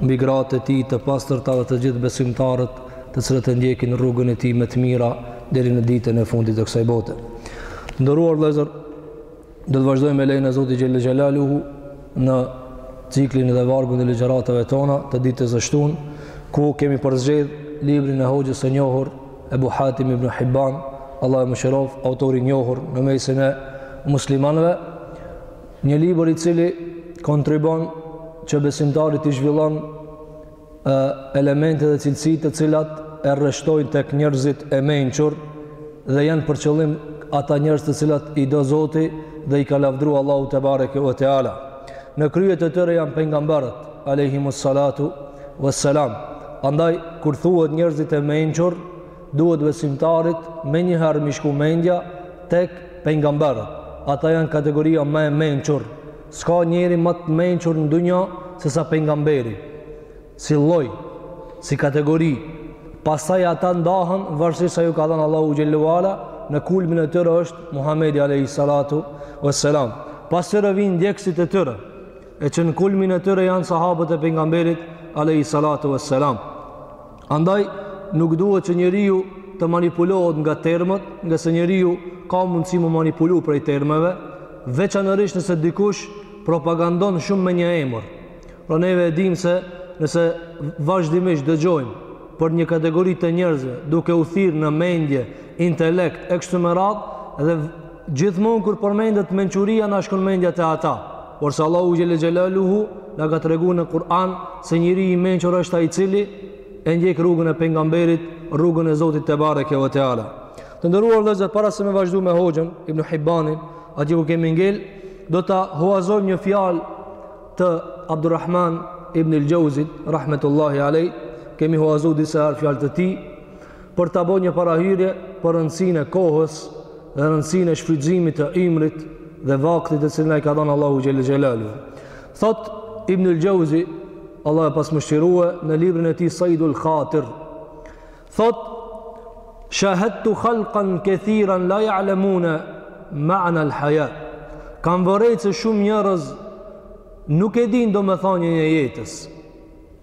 mbi gratë e tij të pastërta dhe të gjithë besimtarët të cilët e ndjekin rrugën e tij me të mira deri në ditën e fundit të kësaj bote. Nderuar vëllezër, do të vazhdojmë me lejnë e Zotit xhel xhelaluhu në ciklin dhe vargun e ligjëratave tona të ditës së shtunë, ku kemi përzgjedh librin e hoxhës së njohur Ebu Hatim ibn Hibban, Allahu e mëshiroftë, autor i njohur në mesin e muslimanëve, Një libër i cili kontribon që besimtari t'i zhvillon elemente dhe cilësi të cilat e rreshtojnë tek njerëzit e mençur dhe janë për qëllim ata njerëz të cilat i do Zoti dhe i ka lavdëruar Allahu tebareke ve teala. Në krye të tyre janë pejgamberët alayhim salatu wassalam. Andaj kur thuhet njerëzit e mençur, Duhet besimtarit menjëherë m'i shku mendja tek pejgamberët. Ata janë kategoria më e mençur. S'ka njeri ma të mençur në dynja se sa pejgamberi. Si lloj, si kategori. Pastaj ata ndahen varësisht sa ju ka dhënë Allahu xhelle ve ala, në kulmin e tyre është Muhamedi alayhi salatu wassalam. Pas tyre vijnë ndjekësit e tyre, e që në kulmin e tyre janë sahabët e pejgamberit alayhi salatu wassalam. Andaj nuk duhet që njeriu të manipulohet nga termet, ngase njeriu ka mundësi me u manipulu prej termeve, veçanërisht nëse dikush propagandon shumë me një emër. Pra neve e dimë se nëse vazhdimisht dëgjojmë për një kategori të njerëzve duke u thirrë në mendje, intelekt, e kështu me radhë, dhe Gjithmonë kur përmendet mençuria na shkon mendja te ata, porse Allahu xhel xhelaluhu na ka treguar në Kur'an se njeriu i mençur është ai i cili e ndjek rrugën e pejgamberit, rrugën e Zotit tebareke ve teala. Të nderuar vëllezër, para se me vazhdu me hoxhën Ibn Hibbanin, atje ku kemi ngel, do ta huazojmë një fjalë të Abdulrahman Ibn al-Jauzit rahmetullahi alej. Kemi huazu disa fjalë të tij. për ta bo një parahyrje për rëndësinë e kohës dhe rëndësinë e shfrytëzimit të ymrit dhe vaktit të cilin na i ka dhanë Allahu xhel xhelaluhu. Thotë Ibn al-Jauzi, Allahu e pastë mëshirue, në librin e tij Saidul Khatir. Thotë Shahadtu khalqan kathiran la ya'lamuna ma'na al-haya. Kam vërejtë se shumë njerëz nuk e dinë domethanien e jetës.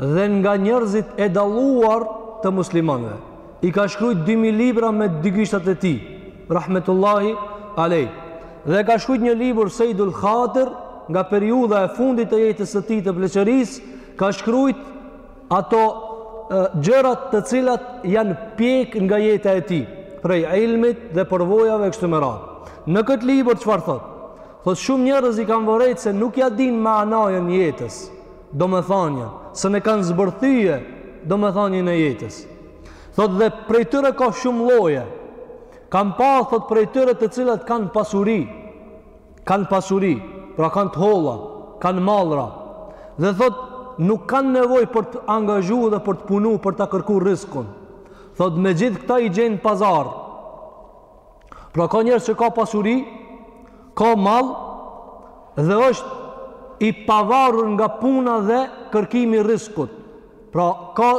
dhe nga njerëzit e dalluar të muslimanëve. I ka shkrujt dy mijë libra me dy gishtat e tij, rahmetullahi alej. Dhe ka shkrujt një libër Sejdul Khatir nga periudha e fundit të jetës së tij të pleqërisë, ka shkrujt ato gjërat të cilat janë pjek nga jeta e tij, prej ilmit dhe përvojave kështu me radhë. Në këtë libër çfarë thotë? Thotë shumë njerëz i kam vërejt se nuk ia dinë mananë jetës. domethënien, se ne kanë zbërthye domethënien e jetës. Thotë dhe prej tyre ka shumë lloje. Kam pa thotë prej tyre të cilët kanë pasuri. Kanë pasuri, pra kanë të holla, kanë mallra. Dhe thotë nuk kanë nevojë për të angazhu dhe për të punu për ta kërku rrizkun. Thotë me gjithë këta i gjen në pazar. Pra ka njerëz që ka pasuri, ka mall dhe është i pavarur nga puna dhe kërkimi i rrizkut. Pra ka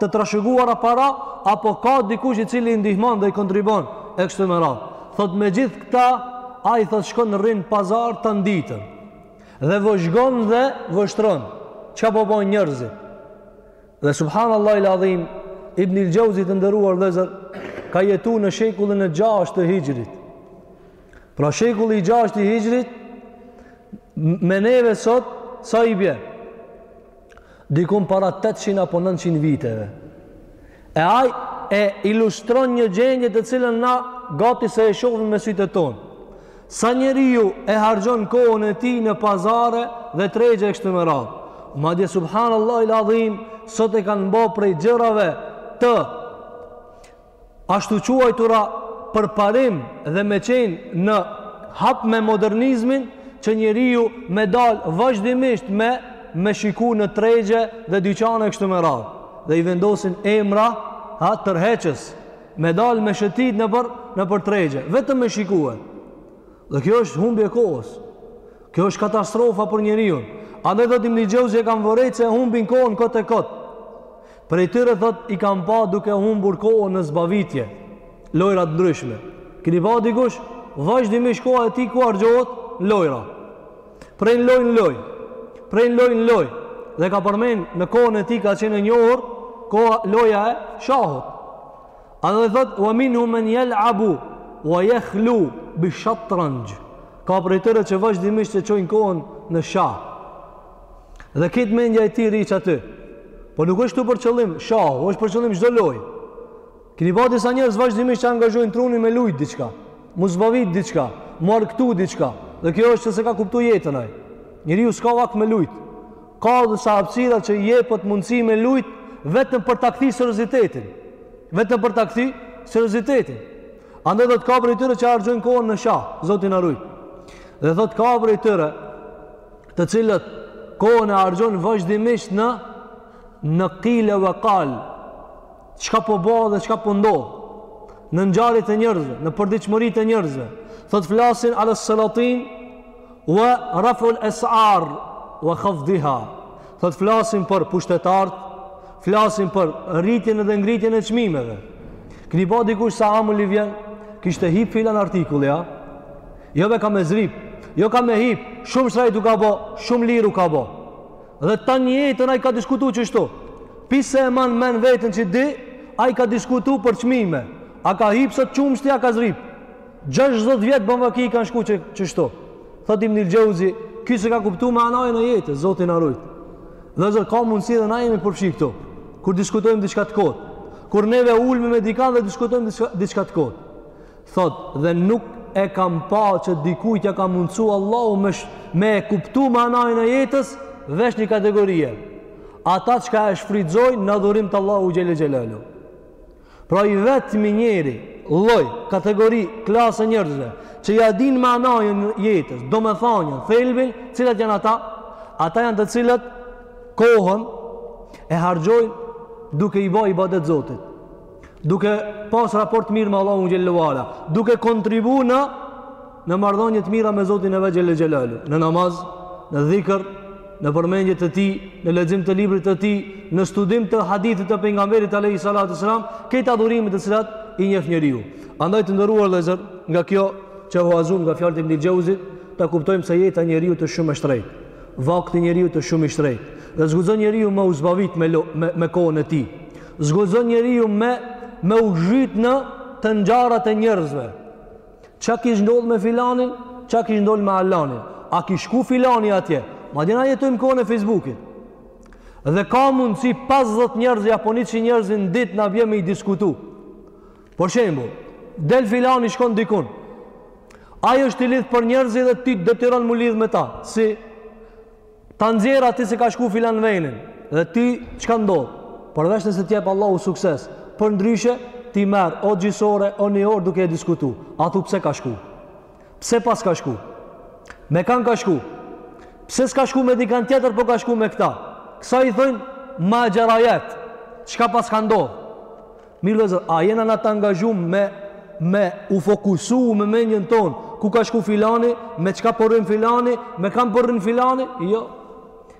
të trashëguara para apo ka dikush i cili i ndihmon dhe i kontribon e kështu me radhë. Thot me gjithë këta ai thot shkon rri në pazar tanë ditën. Dhe vëzhgon dhe vështron. Ça po bojnë njerëzit? Dhe subhanallahil adhim, Ibn el Xheuzi të nderuar vëllezër, ka jetu në shekullin e 6 të Hixhrit. Pra shekulli i 6 i Hixhrit me neve sot sa i bie? Dikun para 800 apo 900 viteve. E ai e ilustron një gjendje të cilën na gati se e shohim me sytë tonë. Sa njeriu e harxhon kohën e tij në pazare dhe tregje e kështu me radhë. Madje subhanallahil adhim, sot e kanë bo prej gjërave të ashtu quajtura përparim dhe me qenë në hap me modernizmin që njeriu me dal vazhdimisht me me shiku në tregje dhe dyqane e kështu me radhë dhe i vendosin emra ha tërheqës Me dalë me shëtit nëpër, nëpër tregje, vetëm me shiku. Dhe kjo është humbje e kohës. Kjo është katastrofa për njeriun. Andaj thotë Ibnul Xheuzi e kam vërejt se e humbin kohën kot e kot. Prej tyre thot i kam pa duke humbur kohën në zbavitje. Lojra të ndryshme. Keni pa dikush, vazhdimisht koha e tij ku harxhohet? Lojra. Prej në lojë në lojë, prej në lojë në lojë, dhe ka përmend në kohën e tij ka qenë e njohur, koha loja e shahut. Andaj thot, ve minhum men jel'abu, ve jahlu, bi shatranxh. Ka prej tyre që vazhdimisht e çojnë kohën në shah. Dhe krejt mendja e tij rri qaty. Po nuk është këtu për qëllim shahu, është për qëllim çdo lojë. Keni pa disa njerëz vazhdimisht që angazhojnë trunin me lujt diçka, m'u zbavit diçka, m'u argëtu diçka. Dhe kjo është se s'e ka kuptu jetën ai. Njeriu s'ka vakt me lujt. Ka disa hapësira që jepet mundësi me lujt vetëm për ta kthy seriozitetin. Vetëm për ta kthy seriozitetin. Andaj thotë ka prej tyre që e harxhojnë kohën në shah, Zoti na rujt. Dhe thotë ka prej tyre të cilët kohën e harxhojnë vazhdimisht në në kile ve kal, çka po bo dhe çka po ndodh në ngjarje të njerëzve, në përditshmëri të njerëzve. Thot flasin ala salatin wa raful as'ar wa khafdha. Thot flasin për pushtetarët, flasin për rritjen dhe ngritjen e çmimeve. Kini pa dikush sa amël i vjen, kishte hip filan artikulli, ja? Jo be ka me zrip, jo ka me hip, shumë shtrajt u ka bo, shumë lir u ka bo. Dhe tan jetën ai ka diskutu qështu. Pi se e man men veten që di, ai ka diskutu për çmime. A ka hip sot qumështi, a ka zrip. 60 vjet ban vaki i kanë shku që, qështu. Thot Ibnul Xheuzi, ky s'e ka kuptu manajën e jetës, Zoti na rujtë. Vllezër ka mundësi edhe na jemi përfshi këtu. Kur diskutojmë diçka të kotë. Kur neve ulmi me dikan dhe diskutojmë diçka të kotë. Thotë, dhe nuk e kam pa që dikujt ja ka mundësu Allahu me, sh, me e kuptu manajën e jetës, veç një kategorie. Ata çka e shfrytzojnë në adhurim të Allahu xhele xhelaluhu. Pra i vetmi njeri, lloj, kategori, klasë njerëzve, që ja din manajën e jetës, domethanjen, thelbin, cilat janë ata? Ata janë të cilët kohën e harxhojnë duke i ba ibadet Zotit. duke pas raport të mirë me Allahu xhele ue ala, duke kontribu në në marrëdhënie të mira me Zotin e vet xhele xhelaluhu, në namaz, në dhikr, në përmendje të tij, në lexim të librit të tij, në studim të hadithit të pejgamberit alayhi salatu sallam, kejt adhurimet të cilat i njeh njeriu. Andaj të nderuar vëllezër, nga kjo që huazum nga fjalët e Ibn Xheuzit, ta kuptojmë se jeta e njeriut është shumë e shtrejtë. Vakti i njeriut është shumë i shtrejtë. Dhe s'guxon njeriu me u zbavit me me, me kohën e tij. S'guxon njeriu me me u zhyt në të ngjarat e njerëzve. Çka kish ndodh me filanin, çka kish ndodh me alanin? A kish shku filani atje? Madje na jetojmë kohën e Facebookit. Dhe ka mundësi 50 njerëz apo 100 njerëz në ditë na vjen me i diskutu. Për shembull, del filani shkon dikun. Ai është i lidh për njerëzit dhe ti detyron m'u lidh me ta. Si Ta nxjerr aty se ka shku filan venin dhe ti çka ndodh? Përveç nëse të jep Allahu sukses, përndryshe t'i merr o gjys ore o një orë duke e diskutu. A thu pse ka shku? Pse paska shku? Me kan ka shku? Pse s'ka shku me dikan tjetër po ka shku me këta? Kësaj i thonë maxherajat, çka paska ndodh? Mirë vllezër, a jena na të angazhum me, me u fokusu me mendjen tonë, ku ka shku filani, me çka po rrin filani, me kan po rrin filani, jo.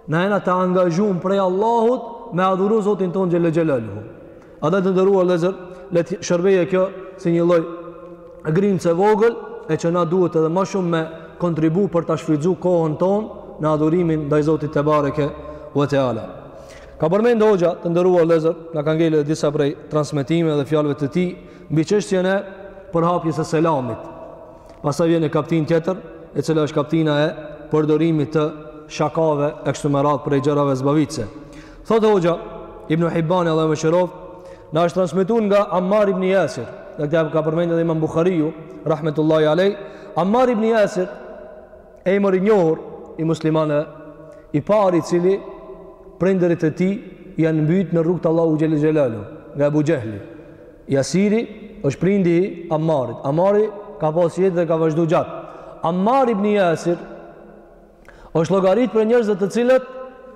Na jena të angazhum prej Allahut me adhuru Zotin tonë xhele xhelaluhu. Andaj të nderuar vllezër, le të shërbejë kjo si një lloj grimce vogël, e që na duhet edhe ma shumë me kontribu për ta shfrytzu kohën tonë në adhurimin ndaj Zotit tebareke ve teala. Ka përmendë hoxha, të nderuar vëllezër, na ka ngelë edhe disa prej transmetimeve dhe fjalëve të tij mbi çështjen e përhapjes së selamit. Pastaj vjen një kaptinë tjetër, e cila është kaptina e përdorimit të shakave e kështu me radhë prej gjërave zbavitëse. Thotë hoxha Ibnu Hibbani Allahu e mëshiroftë, na është transmetu nga Ammar ibn Yasir, dhe këtë e ka përmend edhe Imam Buhariu, rahmetullahi alayh, Ammar ibn Yasir Emër i njohur i muslimanëve, i pari i cili prindërit e tij janë mbyt në rrugë të Allahut xhel-le xhelaluhu, nga Ebu Xhehli. Jasiri është prindi i Ammarit. Ammari ka pas jetë dhe ka vazhdu gjatë. Ammar ibn Jasir është llogaritë prej njerëzve të cilët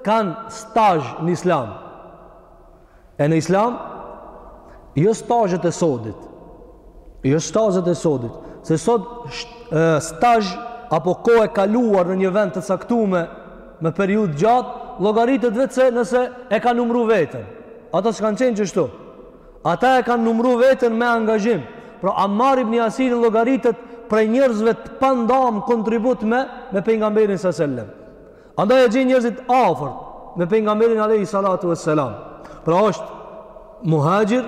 kanë stazh në Islam. E në islam, jo stazhet e sodit, jo stazhet e sodit, se sot stazh apo kohë e kaluar në një vend të caktume me periudhë gjatë, llogaritet vetëse nëse e ka numru veten. Ata s'kanë qenë qështu. Ata e kanë numru veten me angazhim. Pra Ammar ibn Jasiri llogaritet prej njerëzve të pandamë kontribut me, me pejgamberin a.s. sellem. Andaj e gjejnë njerëzit afërt me pejgamberin alayhi salatu vesselam. Pra është muhaxhir,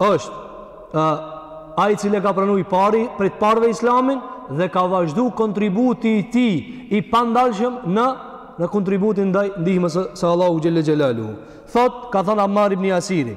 është ë ai i cili ka pranu i pari prej të parëve islamin dhe ka vazhdu kontributi i tij i pandalshëm në në kontributin ndaj ndihmës së Allahut xhelle xhelaluhu. Thotë ka thanë Ammar ibn Yasiri,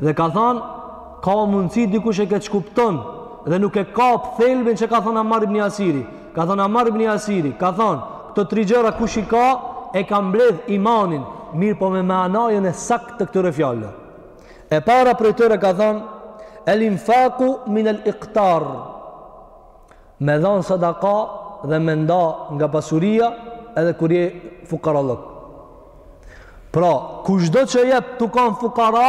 Dhe ka thanë, ka mundësi dikush e keqkupton dhe nuk e kap thelbin që ka thanë Amar ibn Jasiri. Ka thanë Amar ibn Jasiri, ka thanë, këto tri gjëra kush i ka, e ka mbledh imanin, mirëpo me mananë e saktë të këtyre fjalëve. E para prej tyre ka thanë, el infaku min el iktar, Me dhanë sadaka dhe me nda nga pasuria edhe kur je fukarallëk. Pra, kushdo që jep tu kanë fukara,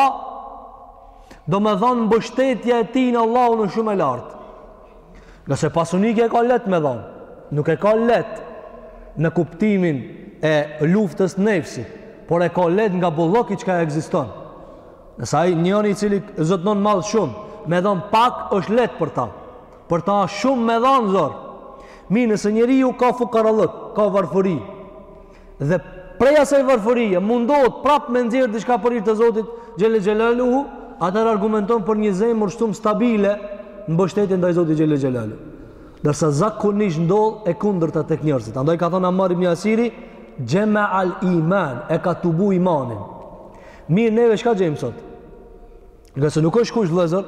domethanë mbështetja e tij në Allahun është shumë e lartë. Ngase pasuniki e ka lehtë me dhanë, nuk e ka lehtë në kuptimin e luftës nefsit, por e ka lehtë nga bollëku çka ekziston. Nëse ai njeri i cili zotnon madhë shumë, me dhanë pak është lehtë për ta. Për ta a shumë me dhanë zor. Mirë nëse njeriu ka fukarallëk, ka varfëri. Dhe prej asaj varfërie mundohet prap me nxjerr diçka për hir të Zotit xhel xhelaluhu, atëherë argumenton për një zemër shumë stabile në mbështetje ndaj Zotit xhel xhelaluhu. Ndërsa zakonisht ndodh e kundërta tek njerëzit. Andaj ka thanë Ammar ibn Yasiri, "Xhemea el-iman", e ka tubu imanin. Mirë, neve çka gjejmë sot? Nga se nuk është kusht vëllazër,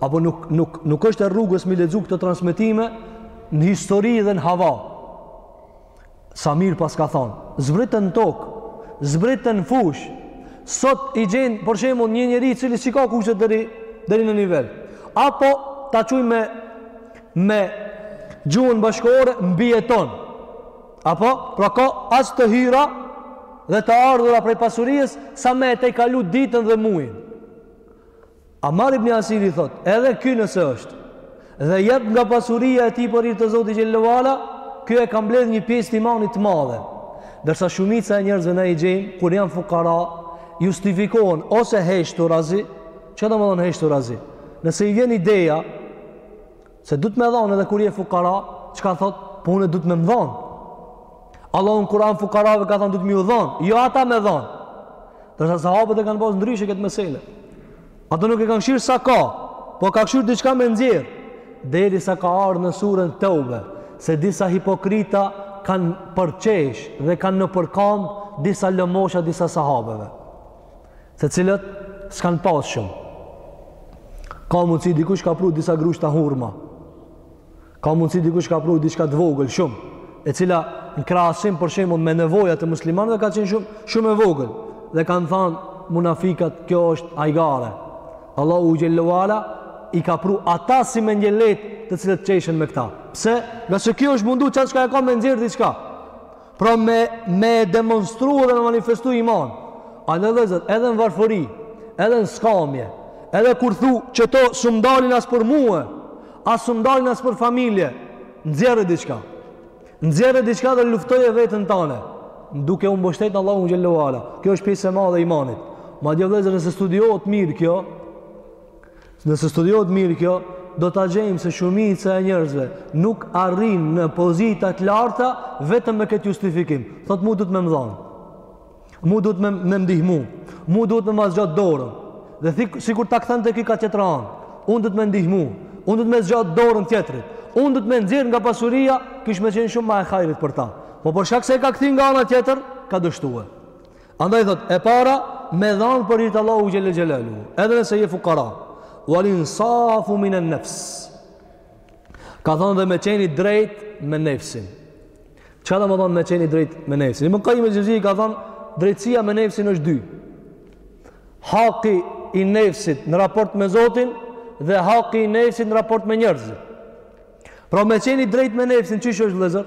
apo nuk nuk nuk është e rrugës me i lexu këto transmetime në histori dhe në hava. Sa mirë pas ka thonë, zbritën n'tokë, zbritën n'fushë. Sot i gjen për shembull një njeri i cili s'ka kushte deri deri në nivel. Apo ta qujmë me me gjuhën bashkëkohore mbijeton. Apo, pra ka aq të hyra dhe të ardhura prej pasurisë sa me e tejkalu ditën dhe mujin. Amar ibn Yasiri thotë, edhe ky nëse është dhe jep nga pasuria e tij për hir të Zotit xhelle ue ala, ky e ka mbledh një pjesë të imanit të madhe. Ndërsa shumica e njerëzve na i gjejmë kur janë fukara, justifikohen ose heshturazi, çka domethonë heshturazi? Nëse i vjen ideja Se duhet me dhonë edhe kur je fukara, çka thotë, po mu duhet me më dhonë. Allahu në Kuran fukarave ka thonë duhet me ju dhonë, jo ata me dhonë. Ndërsa sahabët e kanë pas ndryshe këtë mesele. Ato nuk e kanë kshyrë sa ka, po ka kshyrë diçka me nxjerrë. Derisa ka ardhë në suren Teube, se disa hipokrita kanë përqesh dhe kanë nëpërkamb disa lëmosha disa sahabeve. të cilët s'kanë pasë shumë. Ka mundësi dikush ka pru disa grushta hurma, ka mundësi dikush ka pru diçka të vogël shumë, e cila në krahasim për shembull me nevojat e muslimanëve ka qenë shumë, shumë e vogël, dhe kanë thanë munafikat kjo është hajgare. Allahu xhelle ue ala i ka pru ata si mendjelehtë të cilët qeshen me këta. Pse? Nga se ky është mundu qatë çka e ka me nxjerrë diçka. Pra me, me e demonstru dhe me manifestu iman. Andaj vëllezër, edhe në varfëri, edhe në skamje, edhe kur thu qito s'më dalin as për mue, as s'më dalin as për familje, nxjerre diçka. Nxjerre diçka dhe luftoje veten tane, duke u mbështetë në Allahun xhelle ue ala. Kjo është pjesë e madhe e imanit. Madje vëllezër, nëse studiohet mirë kjo, Nëse studiohet mirë kjo, do ta gjejmë se shumica e njerëzve nuk arrijnë në pozita të larta vetëm me këtë justifikim. Thotë mu duhet me më dhon. Mu duhet me më ndihmu. Mu duhet me ma zgjat dorën. Dhe sikur ta kthente kah tjetra anë. Unë duhet me ndihmu. Unë duhet me zgjat dorën tjetrit. Unë duhet me nxjerr nga pasuria, kish me qenë shumë më e hajrit për ta. Po për shkak se e ka kthy nga ana tjetër, ka dështuar. Andaj thotë, e para, me dhanë për hir të Allahu xhelle xhelaluhu, edhe nëse je fukara. Wal insafu min an-nafs. Ka thënë dhe me qenë i drejtë me nefsin. Çka domethonë me qenë i drejtë me nefsin? Ibn Qayyim al-Jawzi ka thënë drejtësia me nefsin është dy. Haki i nefsit në raport me Zotin dhe haki i nefsit në raport me njerëzit. Pra me qenë i drejtë me nefsin, qysh është vëllazër?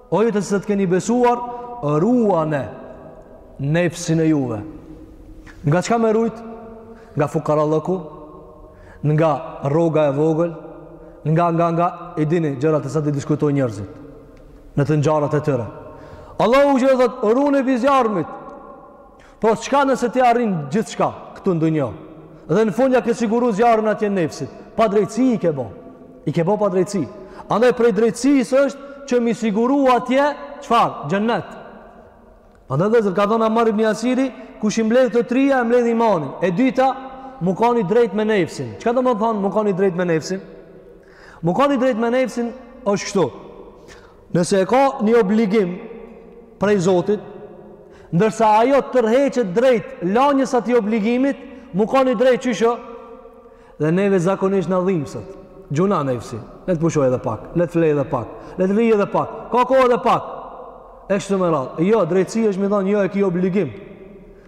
O ju të cilët keni besuar, ruane nefsin e juve. Nga çka me rujt? Nga fukarallëku, nga roga e vogël, nga nga nga i dini gjërat e sa të diskutojnë njerëzit në të ngjarët e tyre. Allahu jo thot, rune prej zjarmit. Po çka nëse ti arrin gjithçka këtu në dunja? Dhe në fund ia ke siguru zjarrin atje nefsit. Padrejtësi i ke bo. I ke bo padrejtësi. Andaj prej drejtësisë është që me i siguru atje çfarë? Xhennet. Andaj dhe zotëri ka thon Amar ibn Jasiri, kush i mbledh këto trija e mbledh imanin. E dyta, m'u kanë i drejt me nefsin. Çka do me thonë, m'u kanë i drejt me nefsin? M'u kanë i drejt me nefsin, është kështu. Nëse e ka një obligim prej Zotit, ndërsa ajo tërheqet drejt lanjës atij obligimit, m'u kan i drejt qysh o, dhe neve zakonisht na dhimset, gjynah nefsi, le të pushoj edhe pak, le të flej edhe pak, le të rrij edhe pak, ka kohë edhe pak, e kështu me radhë, jo, drejtësi është me i thonë, jo, e ki obligim,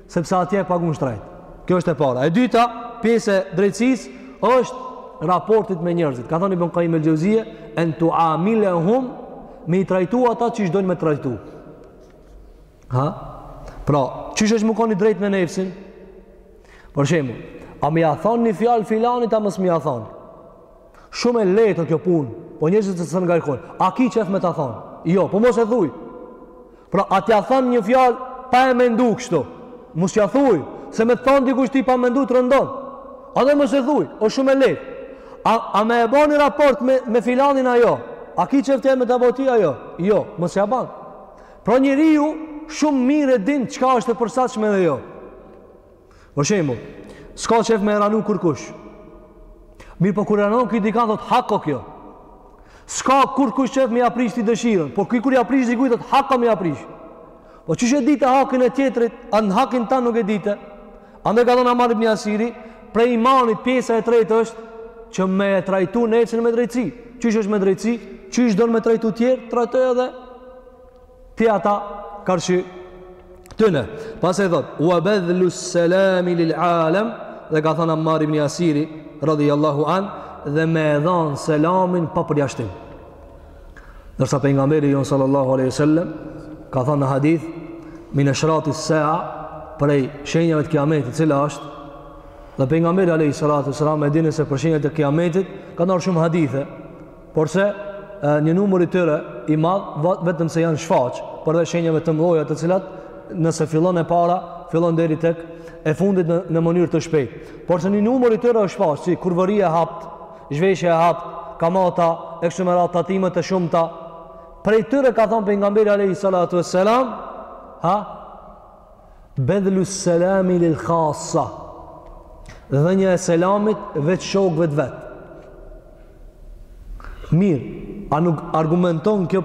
sepse atje e pagun shtrejt. Kjo është e para. E dyta, pjesë e drejtësisë është raporti me njerëzit. Ka thënë Ibn Qayyim al-Jauziyje, "En tu'amilahum me i trajtu ata qysh don me t'trajtu." Ha? Pra, qysh është m'u kon i drejt me nefsin? Për shembull, a me ia thon një fjalë filanit a mos me ia thon? Shumë e lehtë o kjo punë, po njerëzit e ngarkojnë. A ki qef me ta thonë? Jo, po mos e thuj. Pra, a t'ia thom një fjalë pa e mendu kështu? Mos ia thuj, se me të thonë dikush ty pa mendu të rëndon. Andaj mos e thuj, o shumë e lehtë. A, a me e ba një raport me, me filanin a jo? A ki qef ti me ta bo ty a jo? Jo, mos ia ban. Pra njeriu shumë mirë e din çka është e përshtatshme e jo. Për shembull, s'ka qef me e ranu kurkush. Mirëpo kur e ranon ky dikan, thot hak o kjo. S'ka kurkush qef me ia prish ti dëshirën, po ky kur ia prish dikujt, thot hak o me ia prish. Po qysh e dite hakin e tjetrit, a hakin tan nuk e dite, andaj ka thon Amar ibn Jasiri, prej imanit pjesa e tretë është, që me e trajtu nefsin me drejtësi. Qysh është me drejtësi, qysh don me t'trajtu tjerët, trajtoj edhe Ti ata karshi tyne. Pastaj thot, ue bedhlu selami lil alem, dhe ka thënë Ammar ibn Jasiri, radijallahu anh, dhe me e dhan selamin pa përjashtim. Ndërsa pejgamberi jonë sallallahu aleyhi ve sallem, ka thënë në hadith, min eshrati sea, prej shenjave të kiametit, cila është, dhe pejgamberi, aleyhi salatu ve selam, e dini se prej shenjave të kiametit, ka nda shumë hadithe, Porse një numër i tyre i madh vetëm se janë shfaq por dhe shenjave të mëdha të cilat nëse fillon e para fillon deri tek e fundit në, në mënyrë të shpejtë. Porse një numër i tyre është shfaq si kurvëria e hapt, zhveshja e hapt, kamata, e kështu me radhë, tatimet e shumta. Prej tyre ka thënë pejgamberi alayhi salatu wassalam, ha? Bedhlu selami lil khasa Dhënia e selamit veç shokëve të vetë Mirë, a nuk argumenton kjo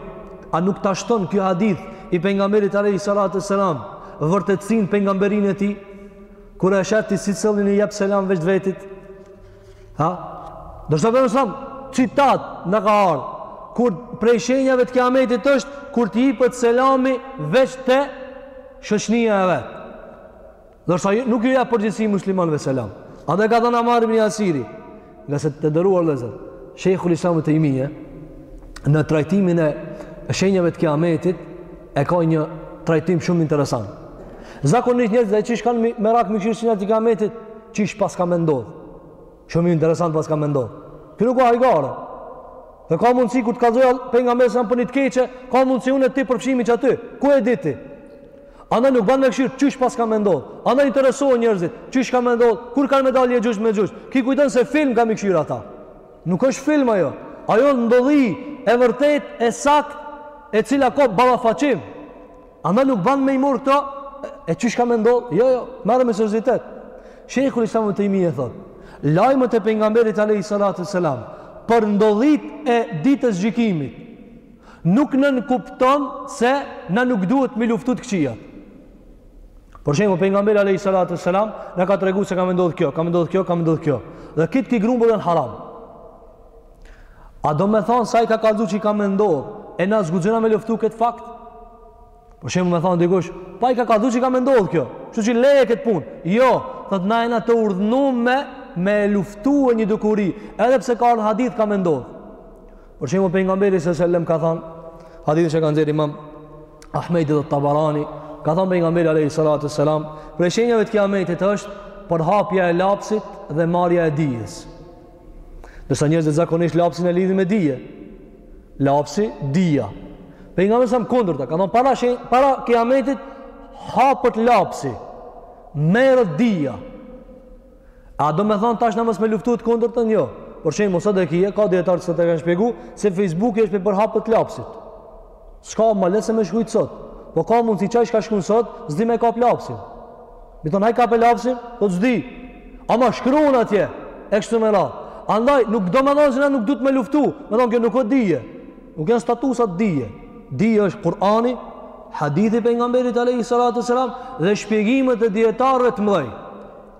A nuk ta shton kjo hadith I pejgamberit alayhi salatu wassalam Vërtetësinë pejgamberinë e tij Kur e sheh ti secilin i jep selam veç të vetit Ha? Ndërsa për mësëm, citat na ka ardh, kur prej shenjave të kiametit është, kur t'i jipet selami veç te shoqnia e vetë. Ndërsa nuk ju jep përgjithësi muslimanëve selam. Edhe ka thënë Amar ibn Jasiri, ngase të nderuar vëllezër, Shejhul Islam ibn Tejmije, në trajtimin e shenjave të kiametit, e ka një trajtim shumë interesant. Zakonisht njerëzit e qysh kanë merak me kësi shenjave të kiametit, Qysh paska me ndodh? Shumë interesant paska me ndodh. Kjo nuk ka hajgare. Dhe ka mundësi kur të kallzon pejgamberi alayhi selam për një të keqe, ka mundësi unë e ti përfshimi qaty. Ku e diti? Andaj nuk ban me kshyr, qysh paska me ndodhë. Andaj interesohen njerëzit, qysh ka me ndodhë, kur kanë me dalë Jexhuxh Mexhuxh. Ky kujton se film ka me kshyr ata. Nuk është film ajo. Ajo ndodhi e vërtetë e saktë e cila ka ballafaqim. Andaj nuk ban me i marr këto e qysh ka me ndodh? Jo, jo, marre me seriozitet. Sheikhul Islam ibn Taymiyyah thotë, lajmët e pejgamberit alayhi salatu selam për ndodhit e ditës gjykimit nuk nënkupton se na nuk duhet me i luftu të këqijat. Për shembull, pejgamberi alayhi salatu selam, na ka tregu se ka me ndodhë kjo, ka me ndodhë kjo, ka me ndodhë kjo. Dhe kët ky grumbullon haram. A do me thonë se ai ka kallzu qi ka me ndodh, e na s'guxojna me luftu këtë fakt? Për shembull me thonë dikush, po ai ka kallzu qi ka me ndodh kjo, kështu që leje këtë punë. Jo, dhe na jena të urdhnu me, me luftue një dukuri, edhe pse ka ardhë hadith ka me ndodh. Për shembull pejgamberi alayhi selam ka thonë, hadith që ka nxjerr imam Ahmedi dhe Tabarani, ka thonë pejgamberi alayhi salatu sallam, prej shenjave të kiametit është, përhapja e lapsit dhe marrja e dijes. Ndërsa njerëzit zakonisht lapsin e lidhin me dije. Lapsi, dija. Pejgamberi alayhi selam kundërta, ka thonë para, shen, para kiametit, hapet lapsi, merret dija. A do me thonë tash na mos me luftu të kundërtën? Jo. Për shembull dhe kje, ka dijetarë që këtë kanë shpjegu, se Facebooki është një përhapje e lapsit. S'ka më lehtë se me shkrujt sot. Po ka mundësi qaj çka shkrun sot, s'di me kap lapsin. Me i thonë, haj kape lapsin, po s'di. Ama shkrun atje, e kështu me radhë. Andaj, nuk do me thonë që ne nuk duhet me luftu. Me thonë, kjo nuk o dije. Nuk janë statusat dije. Dije është Kurani, hadithi pejgamberit alejhi salatu selam, dhe shpjegimet e dijetarëve të mëdhej.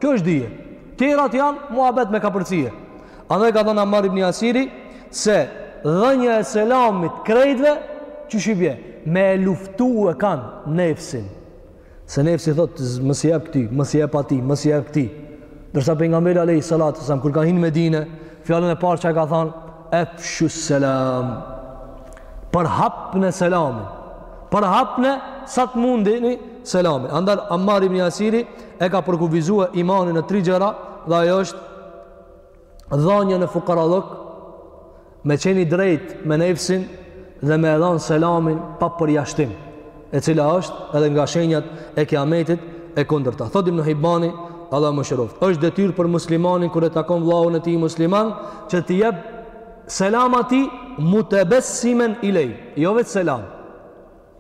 Kjo është dije. Tjerat janë muhabet me kapërcije. Andaj ka thënë Ammar ibn Jasiri se dhënja e selamit krejtve qysh i bje me e luftu e kanë nefsin. Se nefsi thot mos i jep këti, mos i jep ati, mos i jep këti. Ndërsa pejgamberi alejhi salatu selam kur ka hi në Medine, fjalën e parë që e ka thanë, efshu selam, përhapne selamin, përhapne sa të mundni selamin. Andaj Ammar ibn Jasiri, e ka përkufizu imanin në tri gjëra dhe ajo është dhanje në fukarallëk me qeni drejt me nefsin dhe me e dhan selamin pa përjashtim e cila është edhe nga shenjat e kiametit e kundërta thotë Ibnu Hibani Allahu e mëshiroftë është detyrë për muslimanin kur e takon vllaun e ti musliman që t'i jep selam ati mutebesimen ilejhi jo veç selam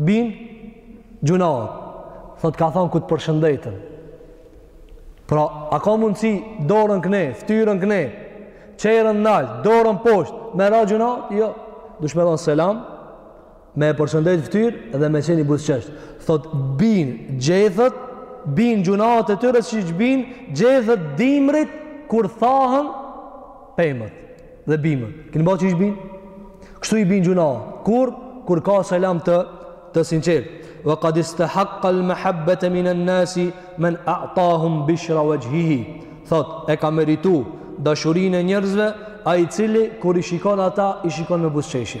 Bin gjunahet, thot ka thonë kur të përshëndeten. Pra, a ka mundësi dorën këne, ftyrën këne, çehren nalt, dorën poshtë, me ra gjunahet? Jo, duhet me thonë selam, me e përshëndet n'ftyrë dhe me qeni buzëqesht. Thot, bin gjethet, bin gjunahet e tyre siç bin gjethet dimrit kur thahen pemët. dhe bimët. Keni pa qysh bin? Kështu i bin gjunahet. Kur kur ka selam të të sinqertë. Wa qad istahaqqa al-mahabbata min an-nas man a'tahum bishra wajhihi. Thot, e ka meritu dashurinë e njerëzve ai i cili kur i shikon ata i shikon me buzëqeshje.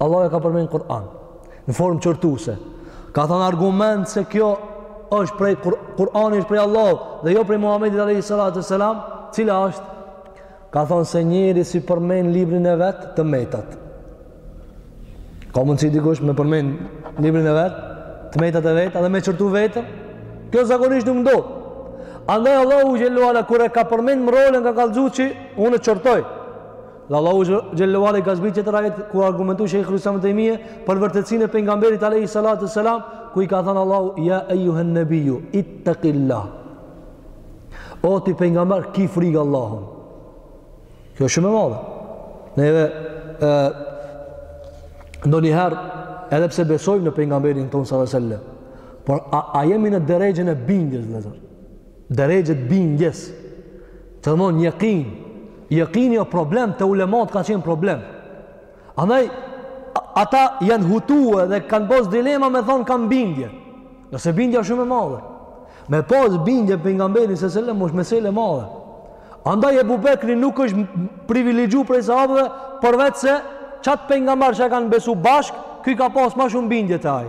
Allahu e ka përmend në Kur'an në formë qortuese. Ka thënë argument se kjo është prej Kur'ani është prej Allahut dhe jo prej Muhamedit alayhi salatu selam, cila është ka thënë se njeri s'i përmend n'librin e vet të metat. Ka mundësi dikush me përmend n'librin e vet të metat e vet, edhe me qortu veten. Kjo zakonisht nuk ndodh. Andaj Allahu xhele ue ala kur e ka përmend mrroljen ka kallxu qi unë e qortoj. Dhe Allahu xhele ue ala i ka zbritur tjetër ajet ku argumentoi Sheikhul Islam ibn Taymije për vërtetësinë e pejgamberit alayhi salatu selam, ku i ka thënë Allahu ya ayyuhan nabiyyu ittaqillah. O ti pejgamber, ki frikë Allahun. Kjo është shumë e madhe. Neve ë ndonjëherë edhe pse besojmë në pejgamberin tonë sallallahu alaihi wasallam, por a, a jemi në derexhen e bindjes, vëllazër? Derexhet e bindjes. Të themi jekin. Jekini u problem te ulemat ka qenë problem. Andaj, ata janë hutue dhe kanë pas dilema me thonë kam bindje. Se bindja shumë e madhe. Me pas bindje pejgamberit sallallahu alejhi ve sel-lem është mesele e madhe. Andaj Ebu Bekri nuk është privilegju prej sahabëve përveç se qat pejgamber që e kanë besu bashkë, ky ka pas ma shumë bindje te ai.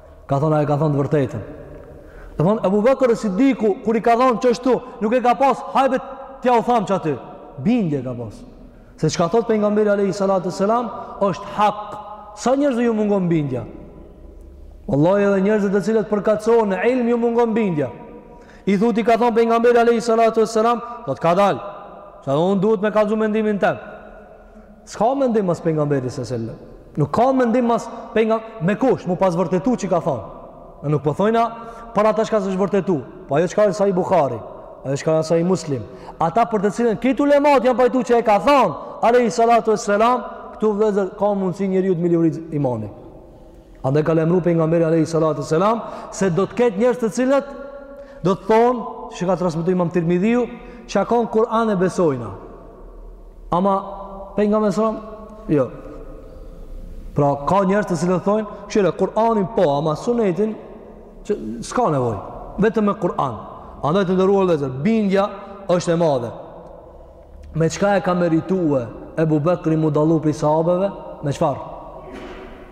Ka thonë, a e ka thonë të vërtetën. Dhe thonë, Ebu Bekër e Siddiku, kur i ka thonë që është ktu, nuk e ka pas, hajde t'ja u tham qaty. Bindje ka pas. Se çka thotë pejgamberi Alehi Salatu Selam, është hak. Sa njerëz ju mungon bindja? Vallahi edhe njerëz të cilët përkatësohen ilm ju mungon bindja. I thu ti ka thonë pejgamberi Alehi Salatu Selam, thotë kadal. Se edhe unë duhet me kallzu mendimin tem. S'ka mendim mas pejgamberit sallallahu alaihi wasallam. Nuk ka mendim mas pejgam me kush, m'u pas vërtetu që ka thonë. Ne nuk po thojna për ata çka s'është vërtetu, po ajo çka Sahih Bukhari, ajo çka Sahih Muslim. Ata për të cilën krejt ulemat janë pajtu që e ka thonë, alaihi salatu wassalam, këtu vllezër ka mundësi njeriut me i livrit imani. Andaj ka lajmëruar pejgamberi alayhi salatu selam se do të ketë njerëz të cilët do të thonë, siç ka transmetuar Imam Tirmidhiu, çka ka në Kur'an e besojna. Ama pejgamberi selam, jo. Pra ka njerëz të cilët thonë, kqyre Kur'anin po, ama sunetin që s'ka nevojë, vetëm me Kur'an. Andaj të nderuar vëllezër, bindja është e madhe. me çka e ka meritue Ebu Bekri m'u dallu prej sahabeve, me çfarë?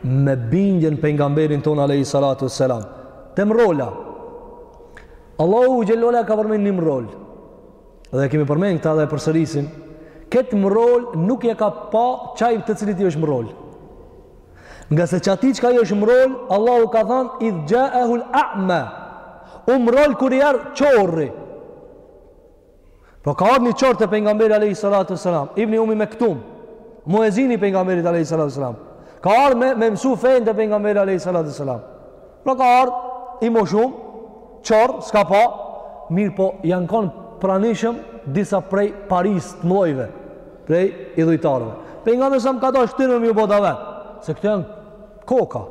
Me bindjen në pejgamberin tonë alejhi salatu selam. Te mrrola. Allahu xhel-le ve ala ka përmen një mrrol. Dhe e kemi përmen këta dhe e përsërisim. Këtë mrrol nuk e ka pa qaj të cilit i është mrrol. Ngase qatij çka i është mrrol, Allahu ka thanë, idh xhaehul a'me. U mrrol kur i ardh qorri. Po ka ardhur një qorr te pejgamberi alayhi salatu wasalam, Ibn Umi Mektum, muezini i pejgamberit alayhi salatu wasalam. Ka ardhur me me mësu fenë te pejgamberi alayhi salatu wasalam. Pra ka ardhur i moshum, qorr, s'ka pa, mirëpo janë kon pranishëm disa prej parisë të mlojve, prej idhujtarëve. Pejgamberi selam ka dasht atyne me ju bo davet, se këto janë koka.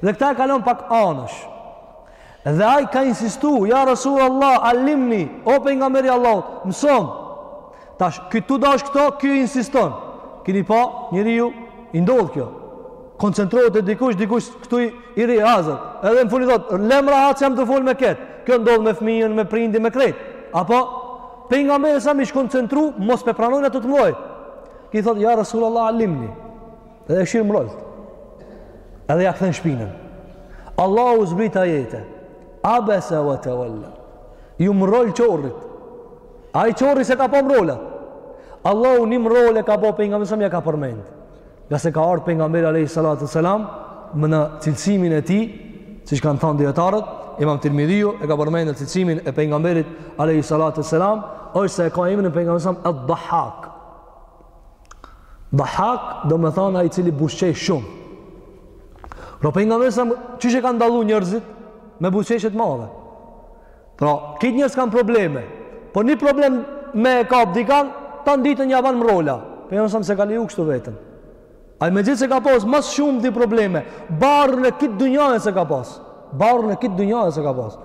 Dhe këta e kalon pak anësh. Dhe ai ka insistu, ja Rasul Allah, alimni, o pejgamber i Allahut, m'mëso. Tash, ky tu dasht këto, ky insiston. Kini pa, njeriu, i ndodh kjo. Koncentrohet te dikush, dikush këtu i, i rri hazër. Edhe në fund i thot, lem rahat se jam tu fol me ketë. Kjo ndodh me fmijën, me prindin, me krejt. Apo, pejgamberi selam ish koncentru, mos pe pranojnë ata t'mdhaj. Ky thot, ja Rasul Allah, alimni. Edhe shirë mbrojt. Edhe ja këthen shpinën. Allahu zbrit ajete. Abese wa te walla. Ju mbrojt qorrit. A i qorrit se ka pa mbrojlat. Allahu një mbrojt e ka pa për nga mësëm ja ka përmend. Nga se ka ardhë për nga mërë a.s. Më në cilësimin e ti, si që kanë thanë djetarët, imam të miriju, e ka përmend në cilësimin e për nga mërë a.s. është se e ka imin e për nga mësëm e dhahak. Dahhak, domethanë ai i cili buzëqesh shumë. Pra Pejgamberi alejhi selam, qysh e kanë dallu njerëzit? Me buzëqeshje t'madhe. Pra, kitë njerëz kanë probleme. Po një problem me e kap dikan, tanë ditën ja ban mrrola. Pejgamberi alejhi selam s'e ka leju kështu veten. Ai megjithëse ka pasë, mas shumti probleme. Barrën e kitë dynjaje s'e ka pasë. Barrën e kitë dynjaje s'e ka pasë.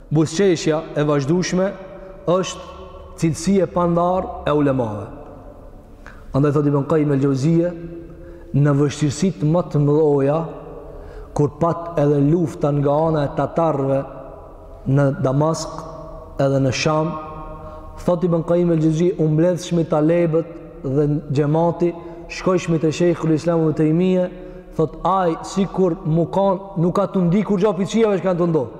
Buzëqeshja e vazhdueshme është cilësi e pandarë e ulemave. Andaj thotë Ibn Qayyim el-Jauziyje në vështirësitë ma të mdhaja kur pat edhe lufta nga ana e tatarëve në Damask edhe në Sham, thotë Ibn Qayyim el-Jauziyje u mbledhshmi talebët dhe xhemati shkojshmi te Sheikhul Islam Ibn Taymije, thotë ai sikur mu kanë nuk ka tu ndi kurgja piçieve që kanë tu ndodh.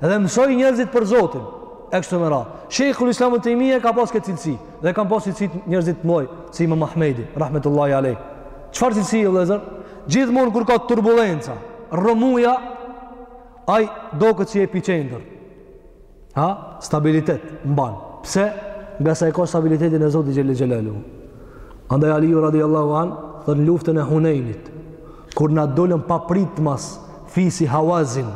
Dhe mësoi njerëzit për Zotin e kështu me radhë. Sheikhul Islam ibn Taymije e ka pas këtë cilësi dhe kanë pas cilësi njerëzit të mdhaj si Imam Ahmedi, rahmetullahi alayh. Çfarë cilësie vëllezër? Gjithmonë kur ka turbulenca, rrëmuja, ai doket si epicentër. Ha? Stabilitet, mban. Pse? Ngase e ka stabilitetin e Zotit xhele xhelaluhu. Andaj Aliju radiallahu an, thotë në luftën e Hunejnit, kur na dolën papritmas fisi Hawazin,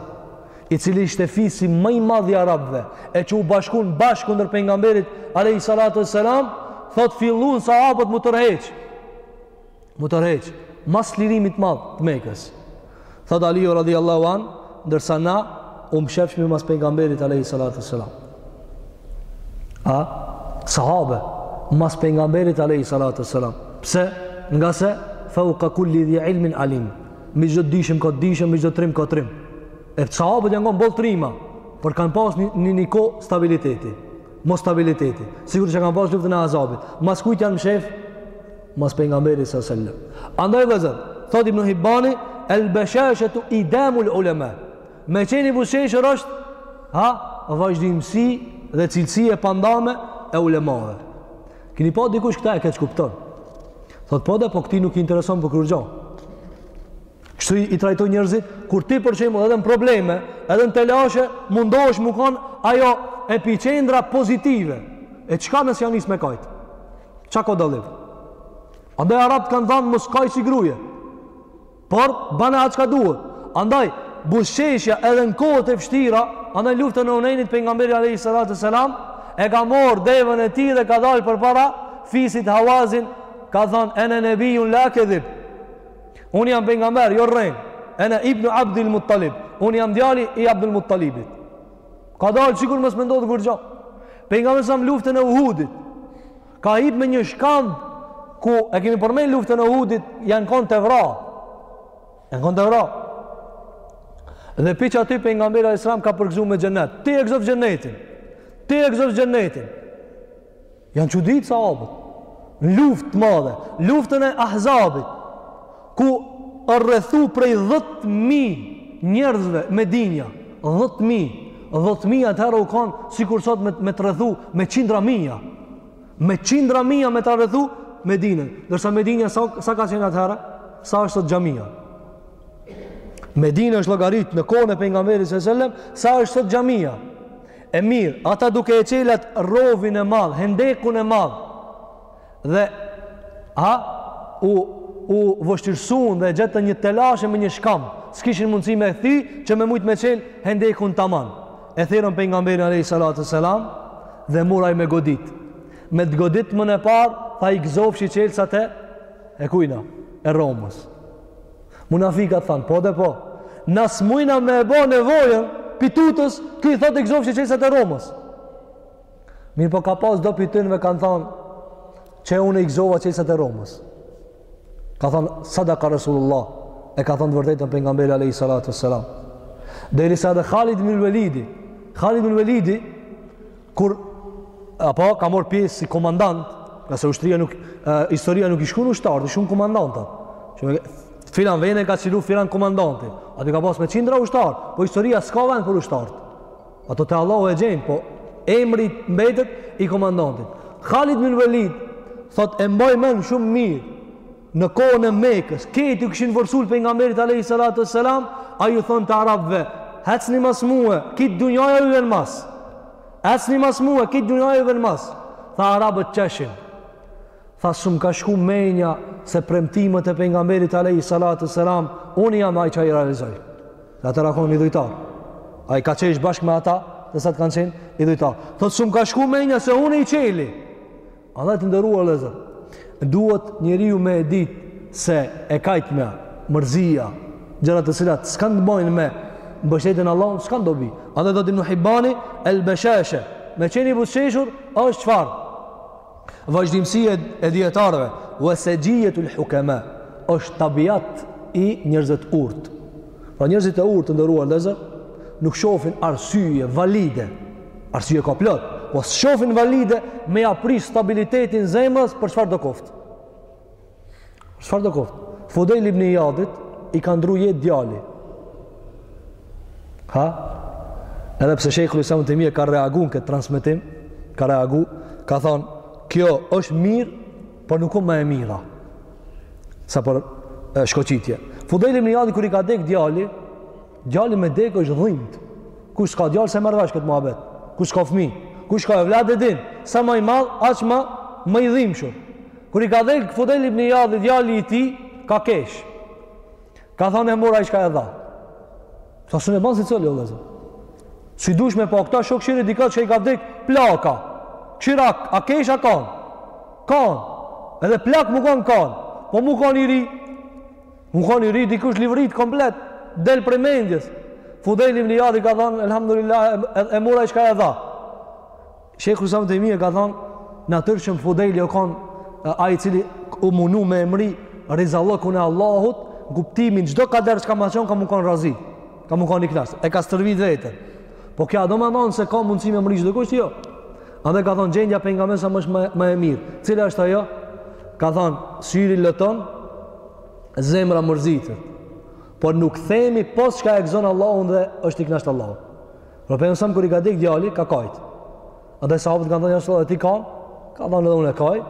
i cili ishte fisi më i madh i arabëve, e që u bashkuan bashkë kundër pejgamberit alayhi salatu wassalam, thot filluan sahabët mu tërheq. Mu tërheq mas lirimit të madh të Mekës. Thot Aliu radhiyallahu an, ndërsa na u mshefshmi mas pejgamberit alayhi salatu wassalam. A sahabe mas pejgamberit alayhi salatu wassalam. Pse? Ngase fauqa kulli dhi ilmin alim. Mi çdo dijshëm ka dijshëm, mi çdo trim ka trim. E sahabët janë kon boll trima, por kanë pas një një, një kohë stabiliteti, mosstabiliteti. Sikur që kanë pas luftën e Ahzabit. Mas kujt janë mshef? Mas pejgamberit sallallahu alajhi wasallam. Andaj vëllezër, thotë Ibn Hibbani, el bashashatu idamul ulama. Me qenë i buzëqeshur është ha vazhdimësi dhe cilësi e pandame e ulemave. Kini pa dikush këta e keqkupton. Thot po de po këtij nuk i intereson për kurgjo. Kështu i, i trajtoj njerëzit, kur ti për shembull edhe në probleme, edhe në telashe, mundohesh m'u kon ajo epiqendra pozitive. E çka nëse ja nis me kajt? Ça ka dallim? Andaj arabët kanë thanë mos kaj si gruje. Por bane atë çka duhet. Andaj buzëqeshja edhe në kohët e vështira, andaj n'luftën e Hunejnit pejgamberi alayhi salatu selam e ka morr devën e tij dhe ka dalë përpara fisit Hawazin, ka thanë ene nebijun la kedhib. Unë jam pejgamber, jo rrenë. Ene ibn Abdul Muttalib. Unë jam djali i Abdul Muttalibit. Ka dalë sikur mos me ndodh kurgjo. Pejgamberi sa luftën e Uhudit. Ka hip në një shkamb ku e kemi përmend luftën e Uhudit, janë kon t'e vra. Janë kon t'e vra. Dhe piç aty pejgamberi alayhis salam ka përgëzu me xhenet. Ti e gëzofsh xhenetin. Ti e gëzofsh xhenetin. Janë çudit sahabët. N'luftë të madhe, luftën e Ahzabit. ku u rrethu prej dhjetë mijë njerëzve Medinja, dhjetë mijë, dhjetë mijë atëherë u kanë sikur sot me, me të rrethu me qindra mija, me qindra mija me të rrethu Medinën, ndërsa Medinja sa, sa ka qenë atëherë, sa është sot xhamija. Medina është llogarit në kohën e pejgamberit së sellem, sa është sot xhamija. E mirë, ata duke e çel at rovin e madh, hendekun e madh, Dhe ha u u vështirësuan dhe gjetën një telashe me një shkam. S'kishin mundësi me thy që me mujtë me çel hendekun taman. E thirrën pejgamberin alayhi salatu selam dhe murr ai me godit. Me të goditmen e parë, tha i gëzofshi çelsat e kujna, e Romës. Munafikat thanë, po de po, na s'mujna me e bo nevojën, pi tutës, ky thot i gëzofshi çelsat e Romës. Mirëpo ka pas do pi tynve kanë thanë qe unë i gëzova çelsat e Romës. Ka thanë, sadaka Resulullah, e ka thanë të vërtetën pejgamberi alayhi salatu selam. Derisa edhe Khalid bin Velidi, Khalid bin Velidi, kur, apo, ka morr pjesë si komandant, se ushtria nuk, e, historia nuk i shkrun ushtarët, i shkrun komandantat. Që filan venin e ka çliru filan komandanti, aty ka pas me qindra ushtarë, po historia s'ka vend për ushtarët. Ato te Allahu e gjejnë, po emri mbetet i komandantit. Khalid bin Walid thot e mbaj mend shumë mirë në kohën e Mekës, krejt u kishin vërsul pejgamberit alayhi salatu wassalam, ai ju thonte arabëve, hecni mas mue, krejt dunjaja ju vjen mas. Hecni mas mue, krejt dunjaja ju vjen mas. Tha arabët qeshin. Tha s'um ka shku menja se premtimet e pejgamberit alayhi salatu wassalam, unë jam ai që i realizoj. E të rakon idhujtar. Ai ka qesh bashkë me ata, derisa kanë qenë idhujtar. Thotë shumë ka shku menja se unë i keqi. Andaj të nderuar vëllezër. Duhet njeriu me e ditë se e kajtmja, mërzia, gjërat të cilat, s'kanë të bojnë me mbështetjen n'Allahun, s'kanë dobi. Andaj thotë Ibn Hibani, el beshashe. Me qenë i buzëqeshur, është çfarë? Vazhdimësi e dijetarëve, Wa sajiyyatul hukama, është tabiat i njerëzve të urtë. Pra njerëzit e urtë, të nderuar vëllezër, nuk shohin arsye valide. Arsye ka plot, po s'shohin valide me ia prish stabilitetin zemrës për çfarëdo koftë. Çfarëdo koftë. Fudejl ibn Iyadit i ka ndru jetë djali. Ha? Edhe pse Sheikhul Islam Tejmije ka reagu në këtë transmitim, ka reagu, ka thonë, kjo është mirë, por nuk o ma e mira. Sa për e, shkoqitje. Fudejl ibn Iyadit kur i ka dek djali, djali me dek është dhimbje. Kush s'ka djalë s'e merr vesh këtë muabet? Kush s'ka fmi. Kush ka evlad e din. Sa ma i madh, aq ma, ma i dhimshëm. Kur i ka dek Fudejl ibn Iyadit djali i tij, ka kesh. Ka thënë e mori ai çka e dha. Sa shumë bën si çolë vëllazë. Si dush me pa këta shoqërie dikan që i ka vdek plaka. Kshire, a kesh a kan? Kan. Edhe plak me kan kan. Po me kan i ri. Me kan i ri dikush livrit komplet. Del prej mendjes. Fudejl ibn Iyadi ka thënë, elhamdulillah, e, e, e mori ai çka e dha. Shejhul Islam Tejmije ka thënë, natyrshëm Fudejli u kon ai i cili u munu me mrri rizallëkun e Allahut, n'kuptimin çdo kader që ka me qenë ka me kon razi. Ka me kon i knaqt. E ka stërvit veten. Po kjo a domethon se ka mundësi me mrri çdokush, jo. Andaj ka thon gjendja pejgamberit salallahu alejhi ue selem është më, më e mirë. Cila është ajo? Ka thon syri loton zemra mërzitet. Por nuk themi pos çka e gëzon Allahun dhe është i knaqt Allahu. Pra pejgamberit a.s. kur i ka dek djali, ka kajt. Andaj sahabët kanë thënë ja Resulallah, edhe ti kan, ka thënë edhe unë kaj.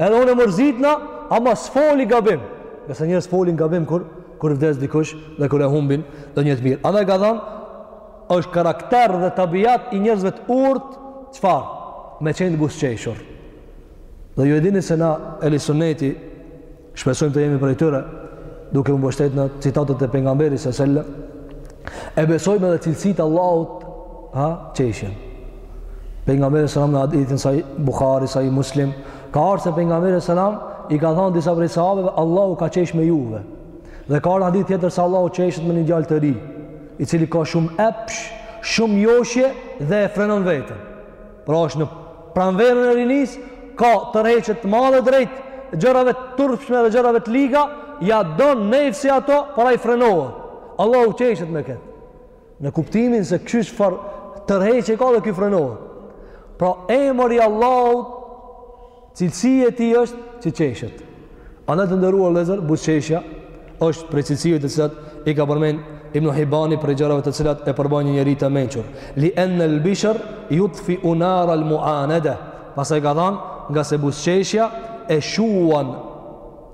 Edhe unë mërzitna, ama s'foli gabim. E sa njerëz folin gabim kur, kur vdes dikush dhe kur e humbin ndonjë të mirë. Andaj ka thënë, është karakter dhe tabiat i njerëzve të urtë, çfarë? Me qenë të buzëqeshur. Dhe ju e dini se na Ehli Suneti, Shpresojmë të jemi prej tyre, duke u mbështetur në citatet e pejgamberit sallallahu alajhi wasallam. E besojmë edhe cilësitë e Allahut, ha, qeshjen. Pejgamberi sallallahu alajhi wasallam në hadithin sahih Buhari, sahih Muslim, ka ardhur se pejgamberi sallallahu alajhi wasallam i ka thënë disa prej sahabeve, Allahu ka qesh me juve. Dhe ka ardhur hadith tjetër se Allahu qeshet me një djal të ri, i cili ka shumë epsh, shumë joshje dhe e frenon veten. Pra është në pranverën e rinisë, ka tërheqje të madhe drejt gjërave të turpshme dhe gjërave të liga, ja don nefsi ato, por ai frenohet. Allahu qeshet me këtë. Në kuptimin se kshyr çfar tërheqje ka dhe ky frenohet. Pra emër i Allahut Cilësi e tij është që qeshet. Andaj të nderuar vëllezër, buzëqeshja është prej cilësive të cilat i ka përmend Ibn Hibani prej gjërave të cilat e përbën një njeri të mençur. Li ennel bishre jutfiu narel muanede. Pastaj ka thënë, ngase buzëqeshja e shuan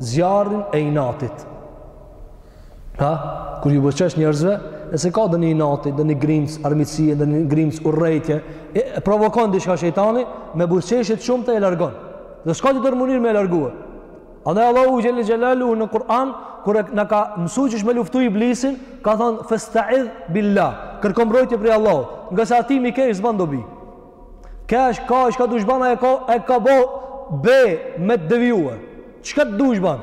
zjarrin e inatit. Ha? Kur ju buzqesh njerëzve, nëse ka ndonjë inati, ndonjë grimcë armiqësie, ndonjë grimcë urrejtje, e, e provokon diçka shejtani, me buzqeshje shumë ti e largon. Dhe s'ka tjetër mënyrë me e largue. Andaj Allahu Xhel-le Xhelaluhu në Kur'an, kur na ka mësu qysh me luftu iblisin, ka thonë, festeidh bil-lah, kërko mbrojtje prej Allahut, ngase atij me i qesh s'ban dobi. Qesh ka, çka dush ban ai ka, e ka bo be me të devijue. Çka të dush ban?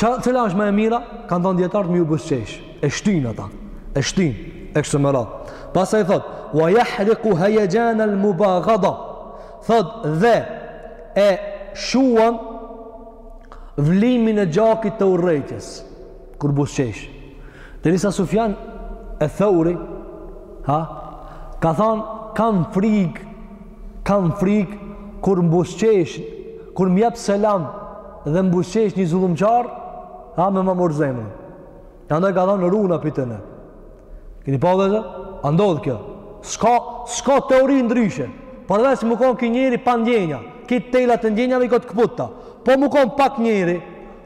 Qa, cila është më e mira? Kanë thonë djetartë me ju buzqesh. E shtinë ata. E shtinë. E kështu me radhë. Pastaj thotë, ve jahriku hejexhanel mubagada. Thotë dhe e shuan vlimin e gjakit të urrejtjes. Kur buzqesh. Derisa Sufjan eth-Theuri, ha, ka thonë, kam frikë, kam frikë, kur m'buzqesh, kur m'jep selam, dhe m'buzqesh një zullumqar ha me ma marr zemrën andaj ka thonë runu prej tyne keni pa vllezër a ndodh kjo s'ka, s'ka teori ndryshe përveç me konë ky njeri pa ndjenja qi telat e ndjenjave i ka të këputta po me konë pak njeri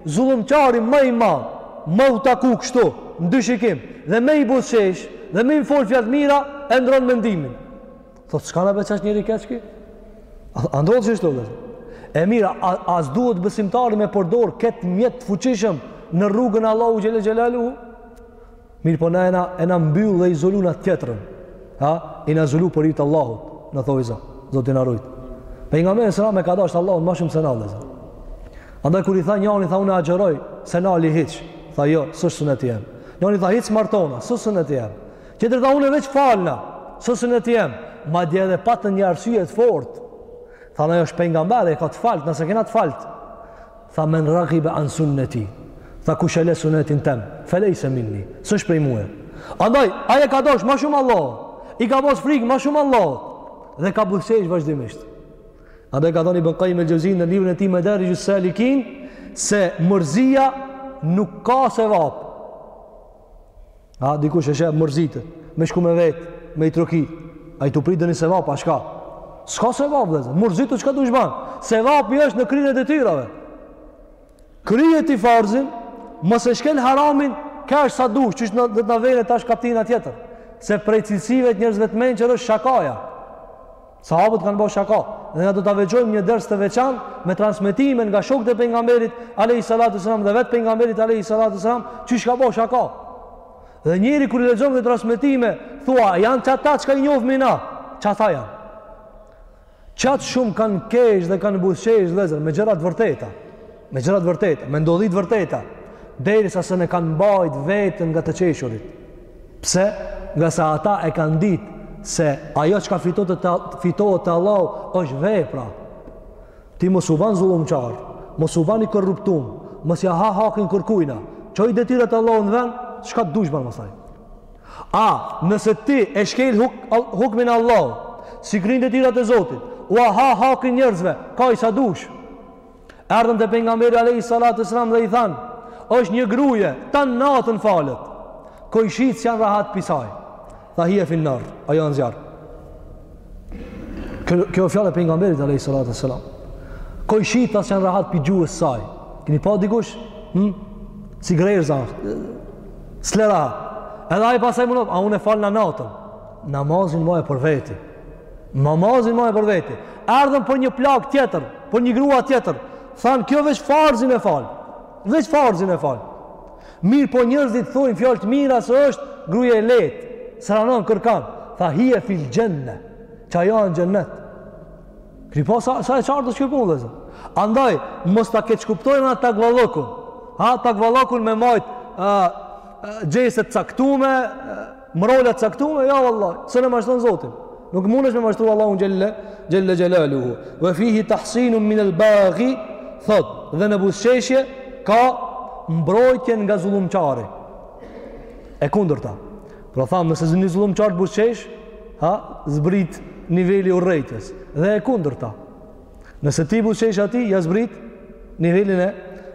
zullumqari më i madh me u taku kështu në dy shikim dhe me i buzqesh dhe me i folë fjalë t'mira e ndron mendimin Thot, s'ka në beqash njeri i keq ky? A ndodh kështu? E mira, a, a s'duhet besimtari me përdor këtë mjet t'fuqishëm në rrugën e Allahut Xhel-le Xhelaluhu? Mirëpo na jena, jena mbyllë dhe izolu në tjetërën. Ha? Jena izolu për hir të Allahut, në thonjëza, Zoti na rujt. Pejgamberi alejhi selam e ka dashtë Allahun ma shumë se na vllezër. Andaj kur i tha njani, tha unë agjëroj, s'e ndali hiç. Tha jo, s'osht sunet jem. Njani tha hiç s'martona, s'osht sunet jem. Tjetri tha unë veç falna, s'o sunet jem, madje edhe patën një arsye të fortë. Thanë ai është pejgamber, i ka të falt, na s'i kena të falt. Tha men raghiba an sunneti. Tha kush e lë sunetin tem, felej se minni, s'është prej mue. Andaj ai e ka dosh më shumë Allahun. I ka pas frikë më shumë Allahut dhe ka buzëqesh vazhdimisht. Andaj ka thënë Ibn Kajjim el-Xhevzi në librin e tij Medarixhus-salikin se mërzia nuk ka sevap. A dikush e sheh mërzitet, me shku me vetë, me i trokit. Ai tu pritë edhe një sevap, a çka? S'ka sevap vëllezër, mërzitu çka dush ban. Sevapi është në kryerjen e detyrave. Kryje ti farzin, mos e shkel haramin, kesh ti sa dush, qysh do të na vjen e tash kaptina tjetër. Se prej cilësive të njerëzve të mençur është shakaja. Sahabët kanë bërë shaka dhe na do ta veçojmë një ders të veçantë me transmetime nga shokët e pejgamberit alayhi salatu sallam dhe vetë pejgamberit alayhi salatu sallam qysh ka bërë shaka. Dhe njeri kur i lexon këto transmetime, thua janë qata çka i njohim na. Qata janë. Qaq shumë kanë kesh dhe kanë buzëqesh vëllezër me gjëra të vërteta. Me gjëra të vërteta, me ndodhi të vërteta, derisa s'un e kanë mbajt veten nga të qeshurit. Pse? Ngase ata e kanë ditë se ajo çka fitohet te, fitohet te Allahu është vepra. Ti mos u ban zullumqar, mos u ban i korruptum, mos ia ha hakin kërkujna, çoji detyrat e Allahut në vend, çka dush ban mastaj. A, nëse ti e shkel huk, hukmin e Allahut, s'i kryn detyrat e Zotit, ua ha hakin njerëzve, kaj sa dush, Erdhën te pejgamberi alejhi salatu selam dhe i thanë, është një gruje, tan natën falet. Kojshitë s'janë rahat pi saj. Tha hije fin-nar, ajo a në zjarr. Kjo, kjo fjalë e pejgamberit, alejhi salatu selam. Kojshitë s'janë rahat pi gjuhës saj. Kini pa dikush, hm? si grerëza, s'le rahat. Edhe ai pastaj menon, a unë falna natën. Namazin maje për veti. Namazin maje për veti. Erdhën për një plakë tjetër, për një grua tjetër. Thanë, kjo veç farzin e fal. Veç farzin e fal. Mirëpo njerëzit thojnë fjalë të mira se është gruje e lehtë. S'ranon kërkan. Tha, hije fil xhenne. Qajo a në xhenet. Kini pa, sa, sa e qartë është kjo punë vëllezër. Andaj, mos ta keqkuptojmë atë takvallëkun. Ha, takvallëkun me majtë gjeste t'caktume, Mrrola të caktume, jo vallahi, s'un e mashtron Zotin. Nuk mundesh me mashtru Allahun xhelle xhelle xhelaluhu. Wa fihi tahsinun min al-baghi, thot, dhe në buzëqeshje ka mbrojtje nga zullumqari. E kundërta. Pra thamë, nëse një zullumqar të buzëqesh, ha, zbrit niveli i urrejtjes. Dhe e kundërta. Nëse ti i buzëqesh atij, ia zbrit nivelin e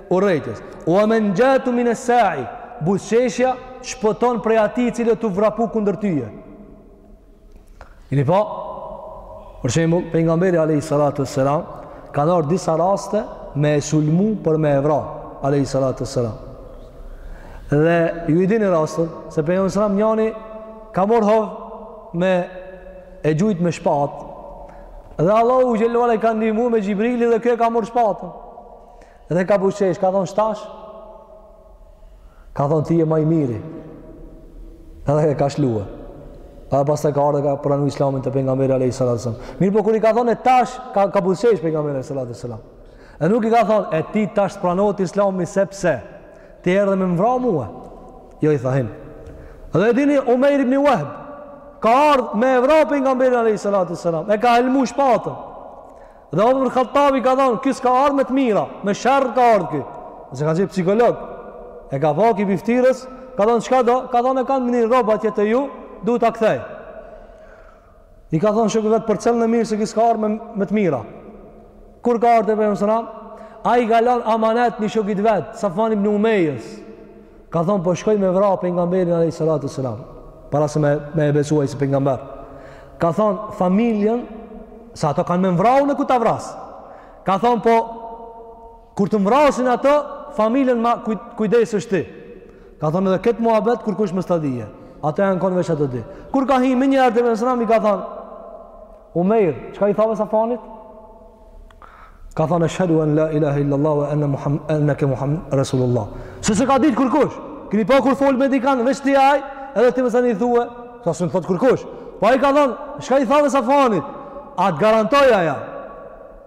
urrejtjes. Wa menxhatun min es-sa'i, buzëqeshja shpëton prej atij i cili a tu vrapu kundër teje. Kini pa, për shembull, pejgamberi alejhi salatu ve selam, kanë ardh disa raste me e sulmu për me e vra, alejhi salatu ve selam. Dhe ju i dini rastin, se pejgamberi salatu ve selam njani ka marrë hov me e gjujt me shpatë dhe Allahu xhel-le ue ala e ka ndihmu me Xhibrilin dhe kjo e ka mor shpatën dhe ka buzqesh ka thonë e tash ka thonë ti je ma i miri edhe e ka lshu edhe pastaj ka ardh e ka pranu islamin te Pejgamberi alejhi salatu ue selam. Mirëpo kur i ka thonë e tash, ka, ka buzqesh Pejgamberi alejhi salatu ue selam. E nuk i ka thonë, e ti tash s'të pranohet islami sepse, ti erdhe me më vra mua. Jo, i tha hin. Dhe e dini Umeir ibn Wahb ka ardhë me e vra Pejgamberin alejhi salatu ue selam. E ka helmu shpatën. Dhe Omer Hattabi ka thanë, ky s'ka ardhë me të mira, me sherr ka ardhë ky. Se ka qenë psikolog, e ka pa prej ftyrës, ka thanë, çka do? Ka thanë e kam një rob atje te ju, du ta kthej. I ka thonë shokëve t'vet përcillne mirë se ky s'ka ardh me, me të mira. Kur ka ardh te Pejgamberi alejhi selam, ai ka lon amanet një shokit t'vet, Safuan ibn Umejes. Ka thonë po shkoj me vra Pejgamberin alejhi salatu ue selam, para se me, me e besu ai si Pejgamber. Ka thonë familjen, se ata kanë me m'vra, unë kur ta vras. Ka thonë po Kur të m'vrasin ata, familjen ma kujdesesh ti. Ka thonë edhe këtë muhabet kurkush mos ta dije. Ata janë konë veç ata dy. Kur ka hi, menjëherë Pejgamberi alejhi selam, i ka thonë, Umeir, çka i thave Safuanit? Ka thonë, eshhedu en la ilahe illallah, ue enne Muham, enneke Muham, Resulullah. Se s'e ka ditë kurkush. Kini pa kur folë me dikanë, veç ti e ai, edhe ti me sa një thue, sa së në thotë kurkush. Pa po i ka thonë, çka i thave Safuanit? A të garantoi ai,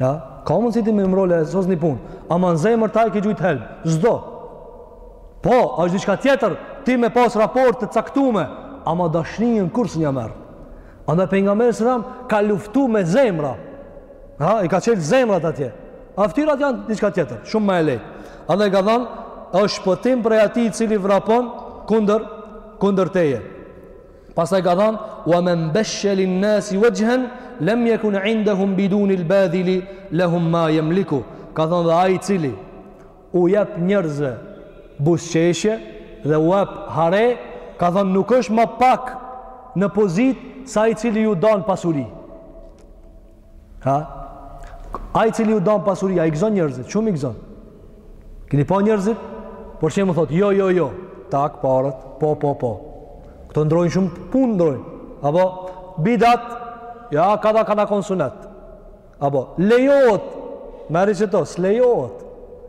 Ja, ka mundësi ti me mrole e sos një punë. Ama në zemër ti i ke gjujt helm. S'do. Po, është diçka tjetër, ti me pas raport të caktume. Ama dashninë kurrë s'ja merr. Andaj Pejgamberi alejhi selam, ka luftu me zemra. Ha, i ka çelë zemrat atje. A fytyrat janë diçka tjetër, shumë ma e lehtë. Andaj ka thanë, është shpëtim prej atij i cili vrapon kundër, kundër teje. Pastaj ka thënë: "Wa man bashsha lin-nasi wajhan lam yakun 'indahum bidun al-badhil lahum ma yamliku." Ka thënë dhe ai i cili u jep njerëzve buzëqeshje dhe u jep hare, ka thënë nuk është më pak në pozitë se ai i cili ju dan pasuri. Ha? Ai i cili u dan pasuri, ai i gëzon njerëzit, shumë i gëzon. Keni pa njerëzit? Por çem u thot, jo, jo, jo. Tak, paret, po, po, po. Këto ndrojnë shumë punë ndrojnë. Apo bidat, ja, ka da, ka da me kon sunet. Apo lejohet, merri se to, s'lejohet.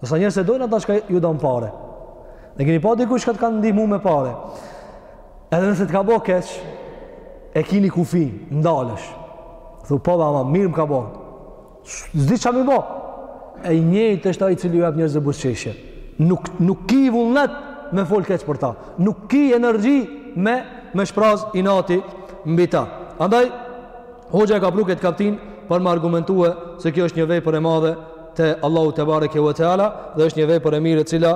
Dhe sa njerëz e dojnë ata çka ju dan pare. E keni pa dikush çka të ka ndihmu me pare. Edhe nëse të ka bo keq, e ki ni kufi, ndalesh. Thu, po de, ama, mirë më ka bo. S'di ça me i bo. E njëjtë është ai i cili ju jep njerëzve buzëqeshje. Nuk, nuk ki vullnet me fol keq për ta. Nuk ki energji me, me shpraz inatin mbi ta. Andaj, hoxha e ka pru këtë kaptin për me argumentue se kjo është një vepër e madhe te Allahu te bareke ve teala dhe është një vepër e mirë e cila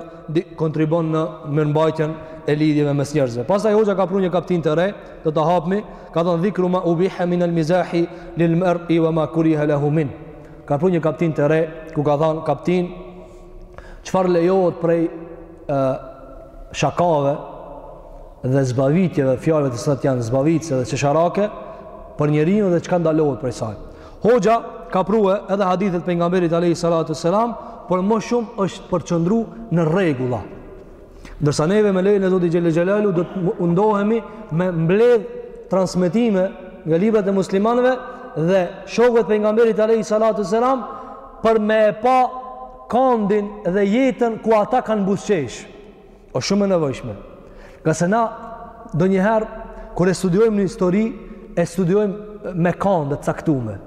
kontribon në mirëmbajtjen e lidhjeve mes njerëzve. Pastaj hoxha ka pru një kaptin të re, do ta hapmi, ka thënë dhikru ma ubiha min al mizahi lil mar'i wa ma kuriha lahu minh. Ka pru një kaptin të re ku ka thënë kaptin çfarë lejohet prej ë shakave dhe zbavitjeve, fjalëve të cilat janë zbavitëse dhe qesharake për njeriun dhe çka ndalohet prej saj. Hoxha ka prue edhe hadithet e pejgamberit alejhi salatu selam, por më shumë është përqëndru në rregulla. Ndërsa neve me lejen e Zotit xhel-le xhelaluhu, do të mundohemi me mbledh transmetime nga librat e muslimanve dhe shokëve të pejgamberit alejhi salatu selam, për me e pa kandin dhe jetën ku ata kanë buzëqesh. O shumë e nevojshme. Ngase na, ndonjëherë, kur e studiojmë një histori, e studiojmë me kande të caktume.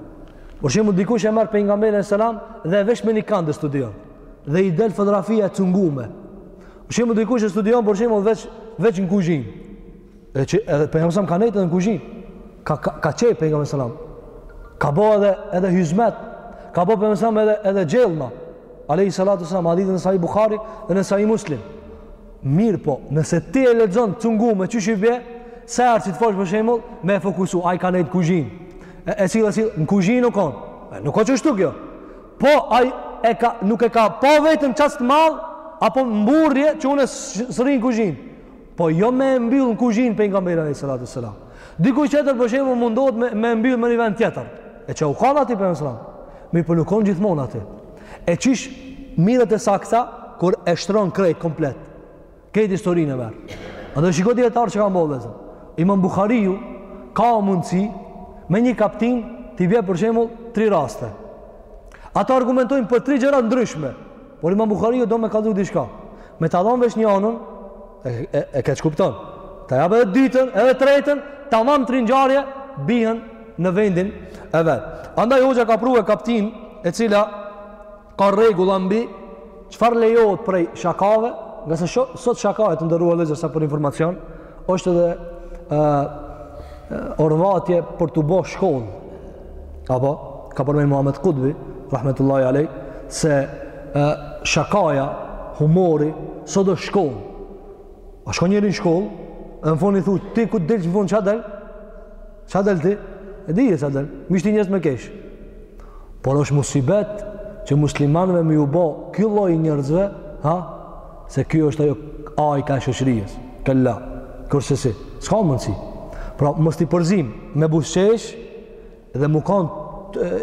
Për shembull dikush e merr pejgamberin alejhi selam edhe veç me një kand e studion. Dhe i del fotografia e cungume. Për shembull dikush e studion, për shembull veç, veç në kuzhinë. Edhe që edhe pejgamberi alejhi selam ka nejtë edhe në kuzhinë. Ka, ka, ka qepë pejgamberi alejhi selam. Ka bo edhe, edhe hyzmet. Ka bo pejgamberi alejhi selam edhe, edhe gjellna. Alejhi salatu selam, hadithi në Sahih Buhari dhe në Sahih Muslim. Mirëpo, nëse ti e lexon të cungume qysh i bje, sa herë që të folsh për shembull, me e fokusu, ai ka nejtë n'kuzhinë. E, e sill e sill, në kuzhinë nuk onë. E, nuk o qështu kjo. Po, ai e ka, nuk e ka pa veten qaq të madh, apo mburrje që unë s'rri n'kuzhinë. Po jo me e mbyll në kuzhinë pejgamberin alejhi salatu ve selam. Diku tjetër për shembull mundohet me, me e mbyll në një vend tjetër. E që u kan aty pejgamberi alejhi selam. Mirëpo nuk u kon gjithmonë aty. E qysh merret e sakta kur e shtron krejt komplet. Krejt historinë e merr. Andaj shiko dijetarët çka kan bo, vllezër. Imam Buhariu ka mundsi me një kaptin t'i bje për shembull tri raste. Ato argumentojnë për tri gjëra të ndryshme. Por Imam Buhariu do me kallzu diçka. Me ta dhon veç një anën, e, e, e keqkupton. Ta japë edhe dytën, edhe tretën, tamam tri ngjarje bihen në vendin e vet. Andaj hoxha ka prue kaptin e cila ka rregulla mbi çfarë lejohet prej shakave, ngase sot shakaja është ndërrue, vllezër, sa për informacion, është edhe ë orvatje për t'u bo shkollë. Apo ka përmend Muhammed Kutbi, rahmetullahi alej, se ë shakaja, humori, sot është shkollë. A shkon njëri në shkollë, e në fund i thu, ti kur të dilsh në fund, ça del? Ça del ti? E dije ça del, me i shti njerëz me kesh. Por është musibet që muslimanëve me ju bo ky lloj njerëzve, ha? se kjo është ajo ajka e shoqërijës, kella, kursesi, s'ka mundësi. Pra, mos t'i përzim me buzëqesh dhe m'u kanë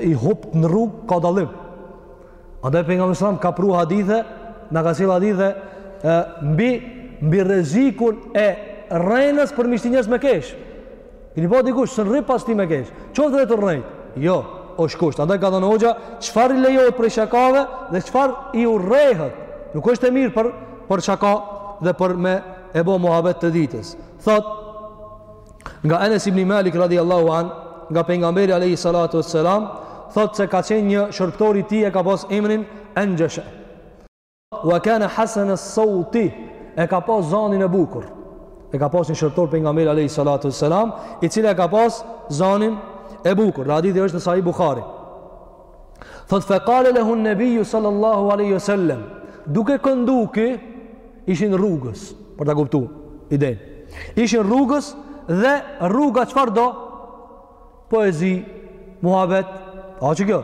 i hupt në rrugë, ka dalim. Andaj pejgamberi alejhi selam, ka pru hadithe, na ka sjell hadithe, e, mbi, mbi rrezikun e rrenës për me i shti njerëz me keshë. Keni pa dikush s'rri pa shti me kesh. Qoftë edhe tu rrejt. Jo, osht kusht. Andaj ka thënë hoxha, çfarë i lejohet prej shakave dhe çfarë i urrehet. Nuk është e mirë për, për shaka dhe për me e bo muhabet të ditës. Thot, nga Enes ibn Malik radiallahu an, nga pejgamberi alejhi salatu ve selam, thot se ka qenë një shërbëtor i tij e ka pas emrin Enxheshe. Wa kana hasan as-sawti e ka pas zanin e bukur. E ka pas një shërbëtor pejgamberi alayhi salatu wassalam, i cili e ka pas zanin e bukur. Dhe hadithi është në Sahih Buhari. Thot fa qala lahu an-nabi sallallahu alayhi wasallam, duke këndu ky ishin rrugës, për ta kuptuar idenë. Ishin rrugës dhe rruga çfarë do? Poezi, muhabet, a që kjo?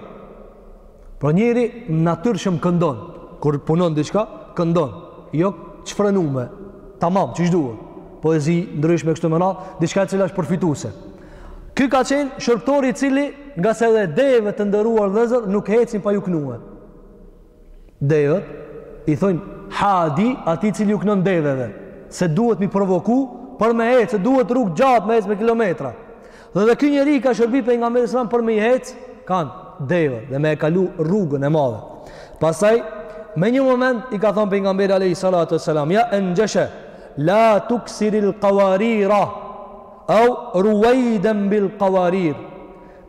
Por njeri natyrshëm këndon, kur punon diçka, këndon. Jo çfrenume, tamam, qysh duhet. Poezi ndryshme kështu me radhë, diçka e cila është përfituese. Ky ka qenë shërbëtori i cili ngase edhe devet, të nderuar vllezër, nuk hecin pa ju kënue. Devet, i thojnë hadi atij i cili ju kënon deveve, se duhet m'i provoku për me hecë, se duhet rrugë gjatë me hecë me kilometra. Dhe dhe ky njeri i ka shërby pejgamberit alejhi selam për me i hecë, kanë devet dhe me e kalu rrugën e madhe. Pastaj, me një moment i ka thonë pejgamberi alejhi salatu ve selam, ja Enxheshe, la tuksiril kawarira, au ruwejden bil kawarir,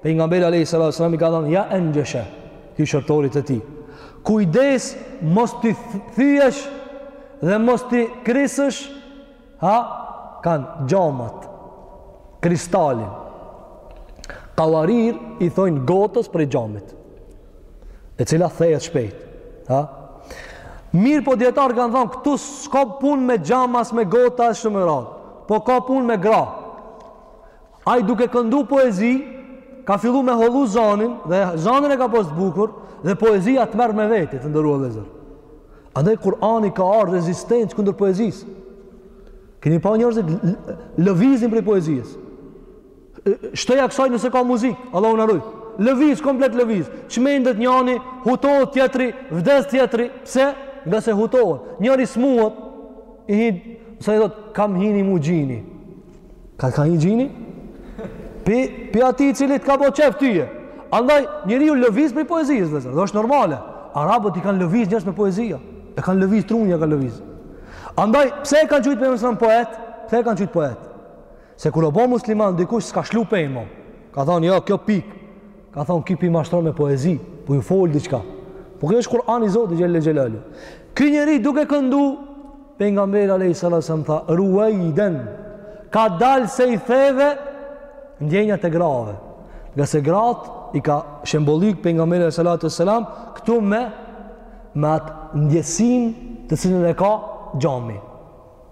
Pejgamberi alayhi salatu wasallam i ka thënë ja Enxheshe, këtij shërbëtorit të tij. Kujdes mos t'i thyesh dhe mos t'i krisësh ha kan xhamat kristalin. Kavarir i thojnë gotës prej xhamit. E cila thehet shpejt. Ha? Mirëpo dijetarët kanë thonë, këtu s'ka punë me xham as me gota e kshtu me radhë, po ka punë me gra. Ai duke këndu poezi, ka fillu me hollu zanin, dhe zanin e ka pas të bukur, dhe poezia të merr me veti, të nderuar vllezër. Andaj Kur'ani ka ardhë rezistencë kundër poezisë. Keni pa njerëzit lëvizin prej poezisë. Shtoja kësaj nëse ka muzikë, Allahu na ruajt. Lëviz, komplet lëviz. Çmendet njani, hutohet tjetri, vdes tjetri. Pse? Ngase hutohet. Njeri smuhet, i hin, si i thotë, ka m'hi mu xhini. Ka t'ka hi xhini? Pi, pi atij i cili t'ka bo qef ty je. Andaj, njeriu lëviz prej poezisë, dhe, dhe është normale. Arabët i kanë lëviz njerëz me poezi ja. E kanë lëviz trunin ja kanë lëviz. Andaj, pse e kanë qujt pejgamberin alejhi selam poet? Pse e kanë qujt poet? Se kur o bo musliman, dikush s'ka shlu pejmo. Ka thonë, jo, kjo pik. Ka thonë ky p'i mashtron me poezi, po ju fol diçka. Po kjo është Kur'ani i Zotit xhelle xhelalu. Ky njeri duke këndu pejgamberi alayhi salatu wasallam tha ruwaiden, kadal se i theve ndjenjat e grave. Ngase gratë i ka shembëlly pejgamberi alayhi salatu wasallam këtu me me atë ndjesinë të cilën e ka xhami.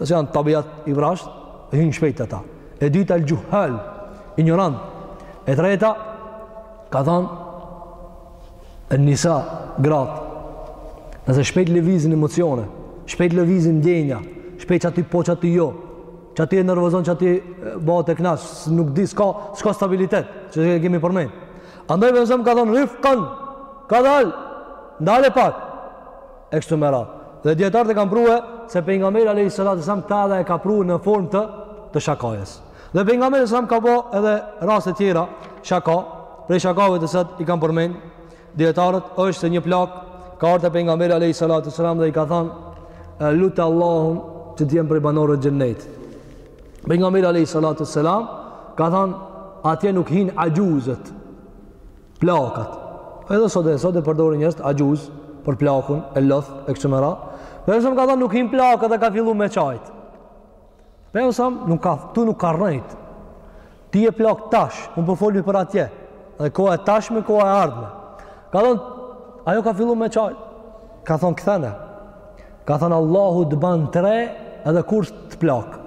Nëse janë tabiat i vrazhdë, e thyn shpejt ata. E dyta, el xhuhël, injoranca. E treta, ka thonë, en nisa, gratë. Nëse shpejt lëvizin emocione, shpejt lëvizin ndjenjat, shpejt qaty po, qaty jo, qaty e nervozon, qaty bohet e knaqt, nuk di, s'ka, s'ka stabilitet, që e kemi përmend. Andaj pejgamberi ka thonë, rifkan, kadal, ndale pak. e kështu me radhë. Dhe dietarët e kanë prue se pejgamberi alayhis salam këtë e ka pru në formë të të shakajës. Dhe pejgamberi alayhis salam ka bo edhe raste të tjera shaka, prej shakave të cilat i kanë përmend dietarët është se një plakë ka ardh te pejgamberi alayhis salam dhe i ka thënë lute Allahun që të jem prej banorëve të xhennetit. Pejgamberi alayhis salam ka thënë atje nuk hin axhuzet. plakat. Edhe sot e sot e përdorin njerëzit axhuz për plakun e lodht e kështu me radhë. Pejgamberi ka thanë nuk hin plakat dhe ka fillu me qajt. Pejgamberi ktu nuk ka rrejt. Ti je plakë tash, un po foli për atje. Dhe koha e tashme, koha e ardhme. Ka thënë ajo ka fillu me qajt. Ka thanë kthene. Ka thanë Allahu të ban t're edhe kurr s'të plak.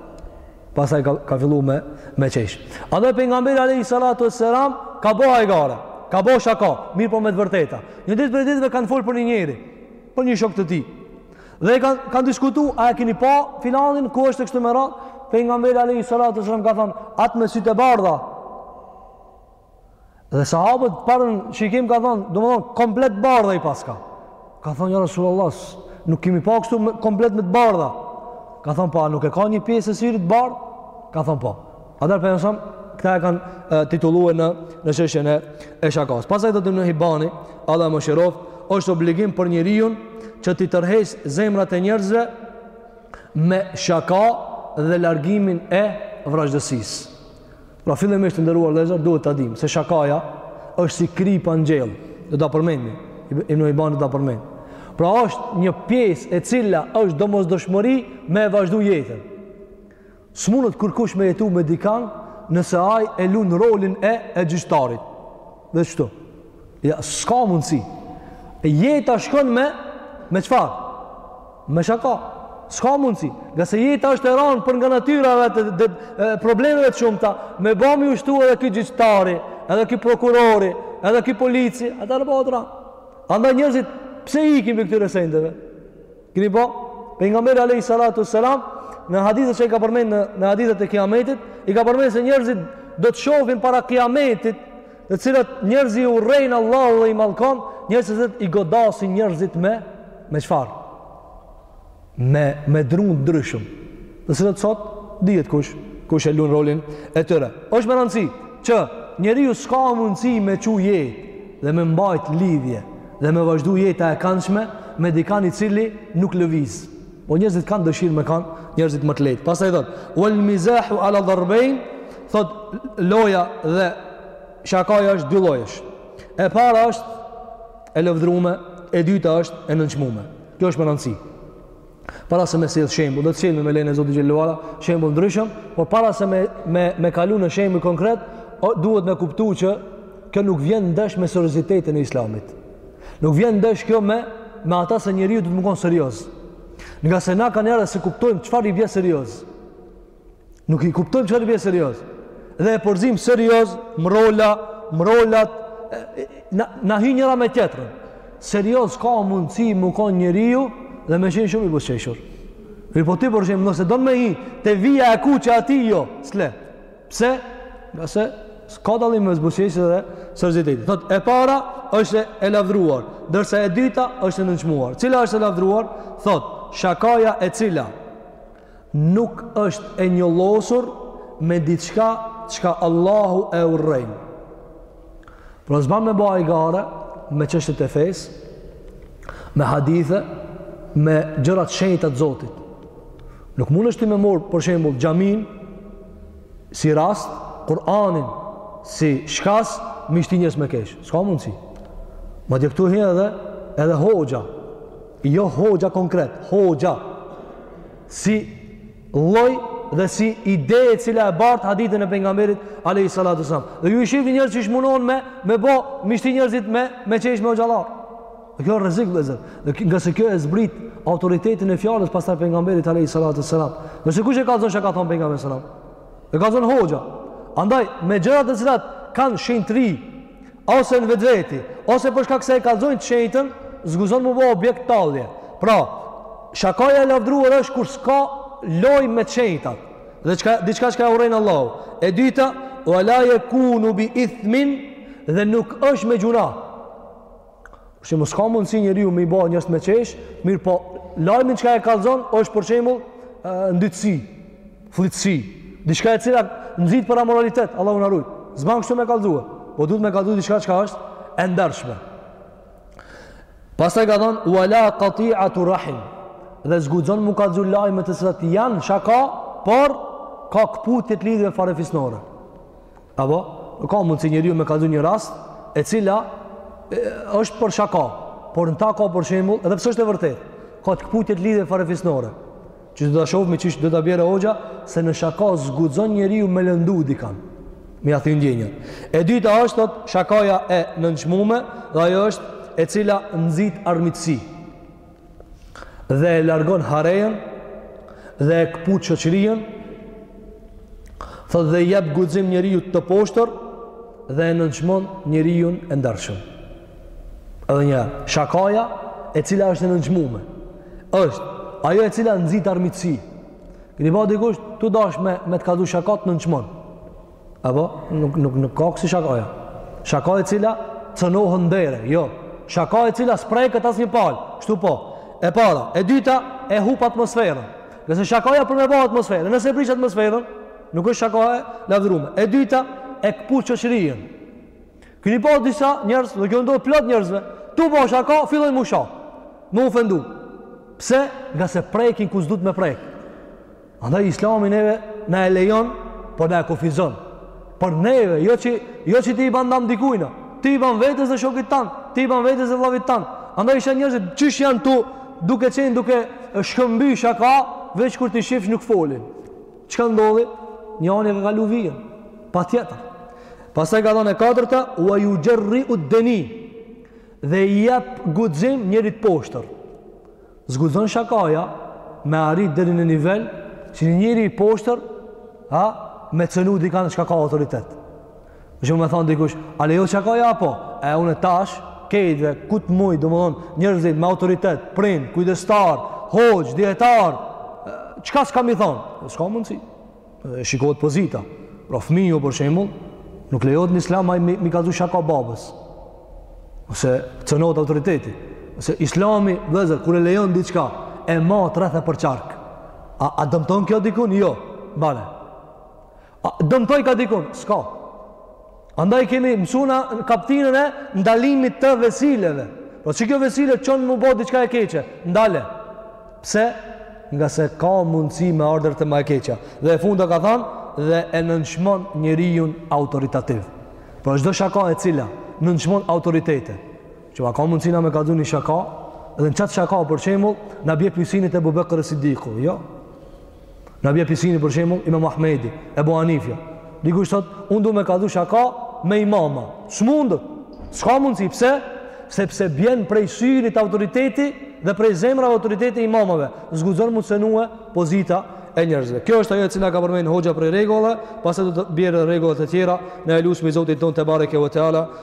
Pastaj ka, ka fillu me, me qesh. Edhe pejgamberi Alejhi Salatu ue Selam ka bo hajgare, ka bo shaka, mirëpo me të vërteta. Një ditë prej ditëve kanë folë për një njeri, për një shok të tij. Dhe kanë, kanë diskutu, a e kini pa filanin, ku është e kështu me radhë, pejgamberi Alejhi Salatu ue Selam ka thonë, atë me sytë e bardha, Dhe sahabët parën shikim ka thonë, domethonë, komplet bardha i paska. Ka thonë, ja Rasulullah, nuk kemi pa kështu, komplet me të bardha. Ka thonë, pa, po, nuk e ka një pjesë e syrit bardhë? Ka thonë, pa. Po. Atëherë pra, këta e kanë titulluar në, në çështjen e, e shakasë. Pastaj thotë Ibn Hibani, Allah e mëshiroftë, është obligim për njeriun që t'i tërheq zemrat e njerëzve me shaka dhe largimin e vrazhdësisë. Pra fillimisht të nderuar vllezër duhet ta dimë se shakaja është si kripa në gjellë. Do ta përmendi, Ibn Hibani do ta përmend. Pra është një pjesë e cilla është domosdoshmëri me e vazhdu jetën. S'mundet kërkush me jetu me dikan nëse ai e lun rolin e e gjyqtarit. Dhe qëtu? Jo, s'ka mundësi. Jeta shkon me, me çfarë? Me shaka, s'ka mundësi, ngase jeta është e ranë për nga natyra vetë dhe problemeve të shumta, me ba me u shtu edhe ky gjyqtari, edhe ky prokurori, edhe ky polici, atëherë bëhet ranë. Andaj njerëzit, pse ikim prej këtyre sendeve? Kini pa, Pejgamberi alejhi salatu ue selam, në hadithet që i ka përmend në, në hadithet e kiametit, i ka përmend se njerëzit do të shofin para kiametit, të cilat njerëz i urren Allahu dhe i malkon, njerëzit i godasin njerëzit me, me çfarë? Me, me drunë të ndryshëm. Të cilat sot, dihet kush, kush e lun rolin e tyre. është me rëndësi, që njeriu s'ka mundësi me çu jetë dhe me mbajt lidhje dhe me vazhdu jeta e kandshme me dikan i cili nuk lëviz. Po njerëzit kanë dëshirë me kanë njerëzit më të lehtë. Pastaj thotë, uel mizahu ala darbejn, Thot loja dhe shakaja është dy llojesh. E para është e lëvdrume, e dyta është e nënçmume. Kjo është me rëndësi. Para se me sjell shembull, do të sjell me lejen e Zotit xhele ue ala shembull ndryshëm, por para se me me me kalu në shembull konkret, o, duhet me kuptu që kjo nuk vjen ndesh me seriozitetin e islamit. Nuk vjen ndesh kjo me, me ata se njeriu do të me kon serioz. Ngase na nganjëherë s'e kuptojmë çfarë i vje serioz. Nuk i kuptojmë çfarë i bie serioz. Dhe e përzim serioz mrola, mrolat na na hy njëra me tjetrën. Serioz ka mundësi me kon njeriu dhe me qenë shumë i buzëqeshur. Mirëpo ti po,, nëse don me hi te vija e kuqe aty jo, s'le. Pse? Ngase s'ka dallim mes buzëqeshjes dhe seriozitetit. Thot e para është e lavdruar, ndërsa e dyta është e nënçmuar. Cila është e lavdruar? Thot shakaja e cila Nuk është e njollosur me diçka çka Allahu e urrejnë. Pra s'ban me ba hajgare me çështjet e fes, me hadithe, me gjërat e shenjta të Zotit. Nuk mundesh ti me marrë, për shembul, xhaminë, si rast, Kur'anin, si shkas, me i shti njerëz me kesh. S'ka mundësi. Madje këtu hin edhe, edhe hoxha. Jo hoxha konkret, hoxha si lloj dhe si ide e cila e bart hadithin e pejgamberit alayhi salatu sallam. Dhe ju i shihni njerëz që munohen me me bo me i shti njerëzit me me çesh me hoxhallar. Dhe kjo është rrezik vëzë. Ngase kjo e zbrit autoritetin e fjalës pastaj pejgamberit alayhi salatu sallam. Ngase kush e ka thënë ça ka thënë pejgamberi sallam. E ka thënë hoxha. Andaj me gjërat të cilat kanë shenjtëri ose në vetvete, ose për shkak se e kallëzojnë të shenjtën, s'guxon mu bo objekt tallje. Pra, shakaja e lavdruar është kur s'ka lojë me të shenjtat, dhe qka, diçka çka e urren Allahu. E dyta, wala yakunu bi ithmin dhe nuk është me gjynah. Për shembull ka mundësi njeriu me i bë njerëz me qesh, mirëpo lajmin çka e kallzon është për shembull ndytësi, fëlliqësi, diçka e cila nxit për amoralitet, Allahu na ruaj. S'ban kështu me kallzue, po duhet me kallzu diçka çka është e ndershme. Pastaj ka thon wala qati'atu rahim. Dhe s'guxon mu kallzu lajme të cilat janë shaka, por ka kputje të lidhjeve farefisnore. Apo, ka mundësi njeriu me kallzu një rast, e cila është për shaka, por në të ka për shembull, edhe pse është e vërtetë, ka këputje të lidhjeve farefisnore, që do ta shofim qysh do ta bjerë hoxha, se në shaka s'guxon njeriu me lëndu dikan, me ja thy ndjenjën. E dyta është, thot, shakaja e nënçmume, dhe ajo është e cila nxit armiqësi, dhe e largon harenë dhe e këput shoqërinë thot dhe jep guxim njeriut të poshtër dhe e nënçmon njeriun e ndershëm e dini shakaja e cila është e nënçmume është ajo e cila nxit armiqësi keni pa dikush tu dash me me të kallzu shaka të nënçmon Apo, nuk, nuk, nuk ka kësi shaka, jo. Shaka e cila cenohet nderi, jo. Shaka e cila s'preket asnjë palë, kshtu po. E para, e dyta, e hup atmosferën. Ngase shakaja për me ba atmosferën, nëse e prish atmosferën, nuk është shaka e lavdrume. E dyta, e këput shoqërinë. Keni pa disa njerëz, dhe kjo ndodh plot njerëzve, tu bo shaka, fillojnë mu sha, mu ofendu. Pse? Ngase prekin ku s'duhet me prek. Andaj Islami neve na e lejon, por na e kufizon. Por neve, jo që jo që ti i ban dam dikujt, ti i ban vetes dhe shokit tand, ti i ban vetes dhe vllavit tand. Andaj i sheh njerëzit qysh janë tu duke qesh duke shkëmby shaka, veç kur t'i shifsh nuk folin. Çka ndodhi? Njëni ka kalu vijën. Patjetër. Pastaj ka thanë e katërta, "Wa yujarri ad-dani." Dhe i jep guxim njerit poshtër. S'guxon shakaja me arrit deri në nivel që një njeri i poshtër ha, me cenu dikand çka ka autoritet. Që me thonë dikush, a lejo shakaja apo? E unë tash, krejtve, kujt muj, domethonë, njërzit me autoritet, prind, kujdestar, hoxhë, dijetar, çka s'ka mi thonë? S'ka mundësi. shikohet pozita. Pra fëmiju për shembull, nuk lejohet në Islam ai mi, mi kallzu shaka babës. Pse, cenohet autoriteti. Pse Islami, vllezër, kur e lejon diçka, e mat rreth e përqark. A a dëmton kjo dikun? Jo. Bane. A dëmtoi ka dikun? S'ka. Andaj kemi mësu na kaptinën e ndalimit të vesileve. Po qe kjo vesile të çon me bo diçka e keqe? Ndale. Pse? Ngase ka mundësi me ardh te ma e keqe. Dhe e funda ka thanë, dhe e nënçmon njeriun autoritativ. Po çdo shaka e cila nënçmon autoritete. S'ma ka mundësi na me kallzu një shaka, dhe në qatë shaka për shembull, na bje pysni Ebu Bekër Sidiku. Jo. Na bje pisni për shemull, imam Ahmedi, Ebu Hanifja. Dikush thot, unë du me kallzu shaka me imama. S'mundet, s'ka mundësi, pse? Sepse bjen prej syrit autoriteti dhe prej zemra autoriteti i imamave. S'guxon mu cenue pozita e njerëzve. Kjo është ajo e cila ka përmend hoxha për rregulla, pastaj do të bjerë rregulla të tjera na e lusmi Zotin ton tebareke ve teala.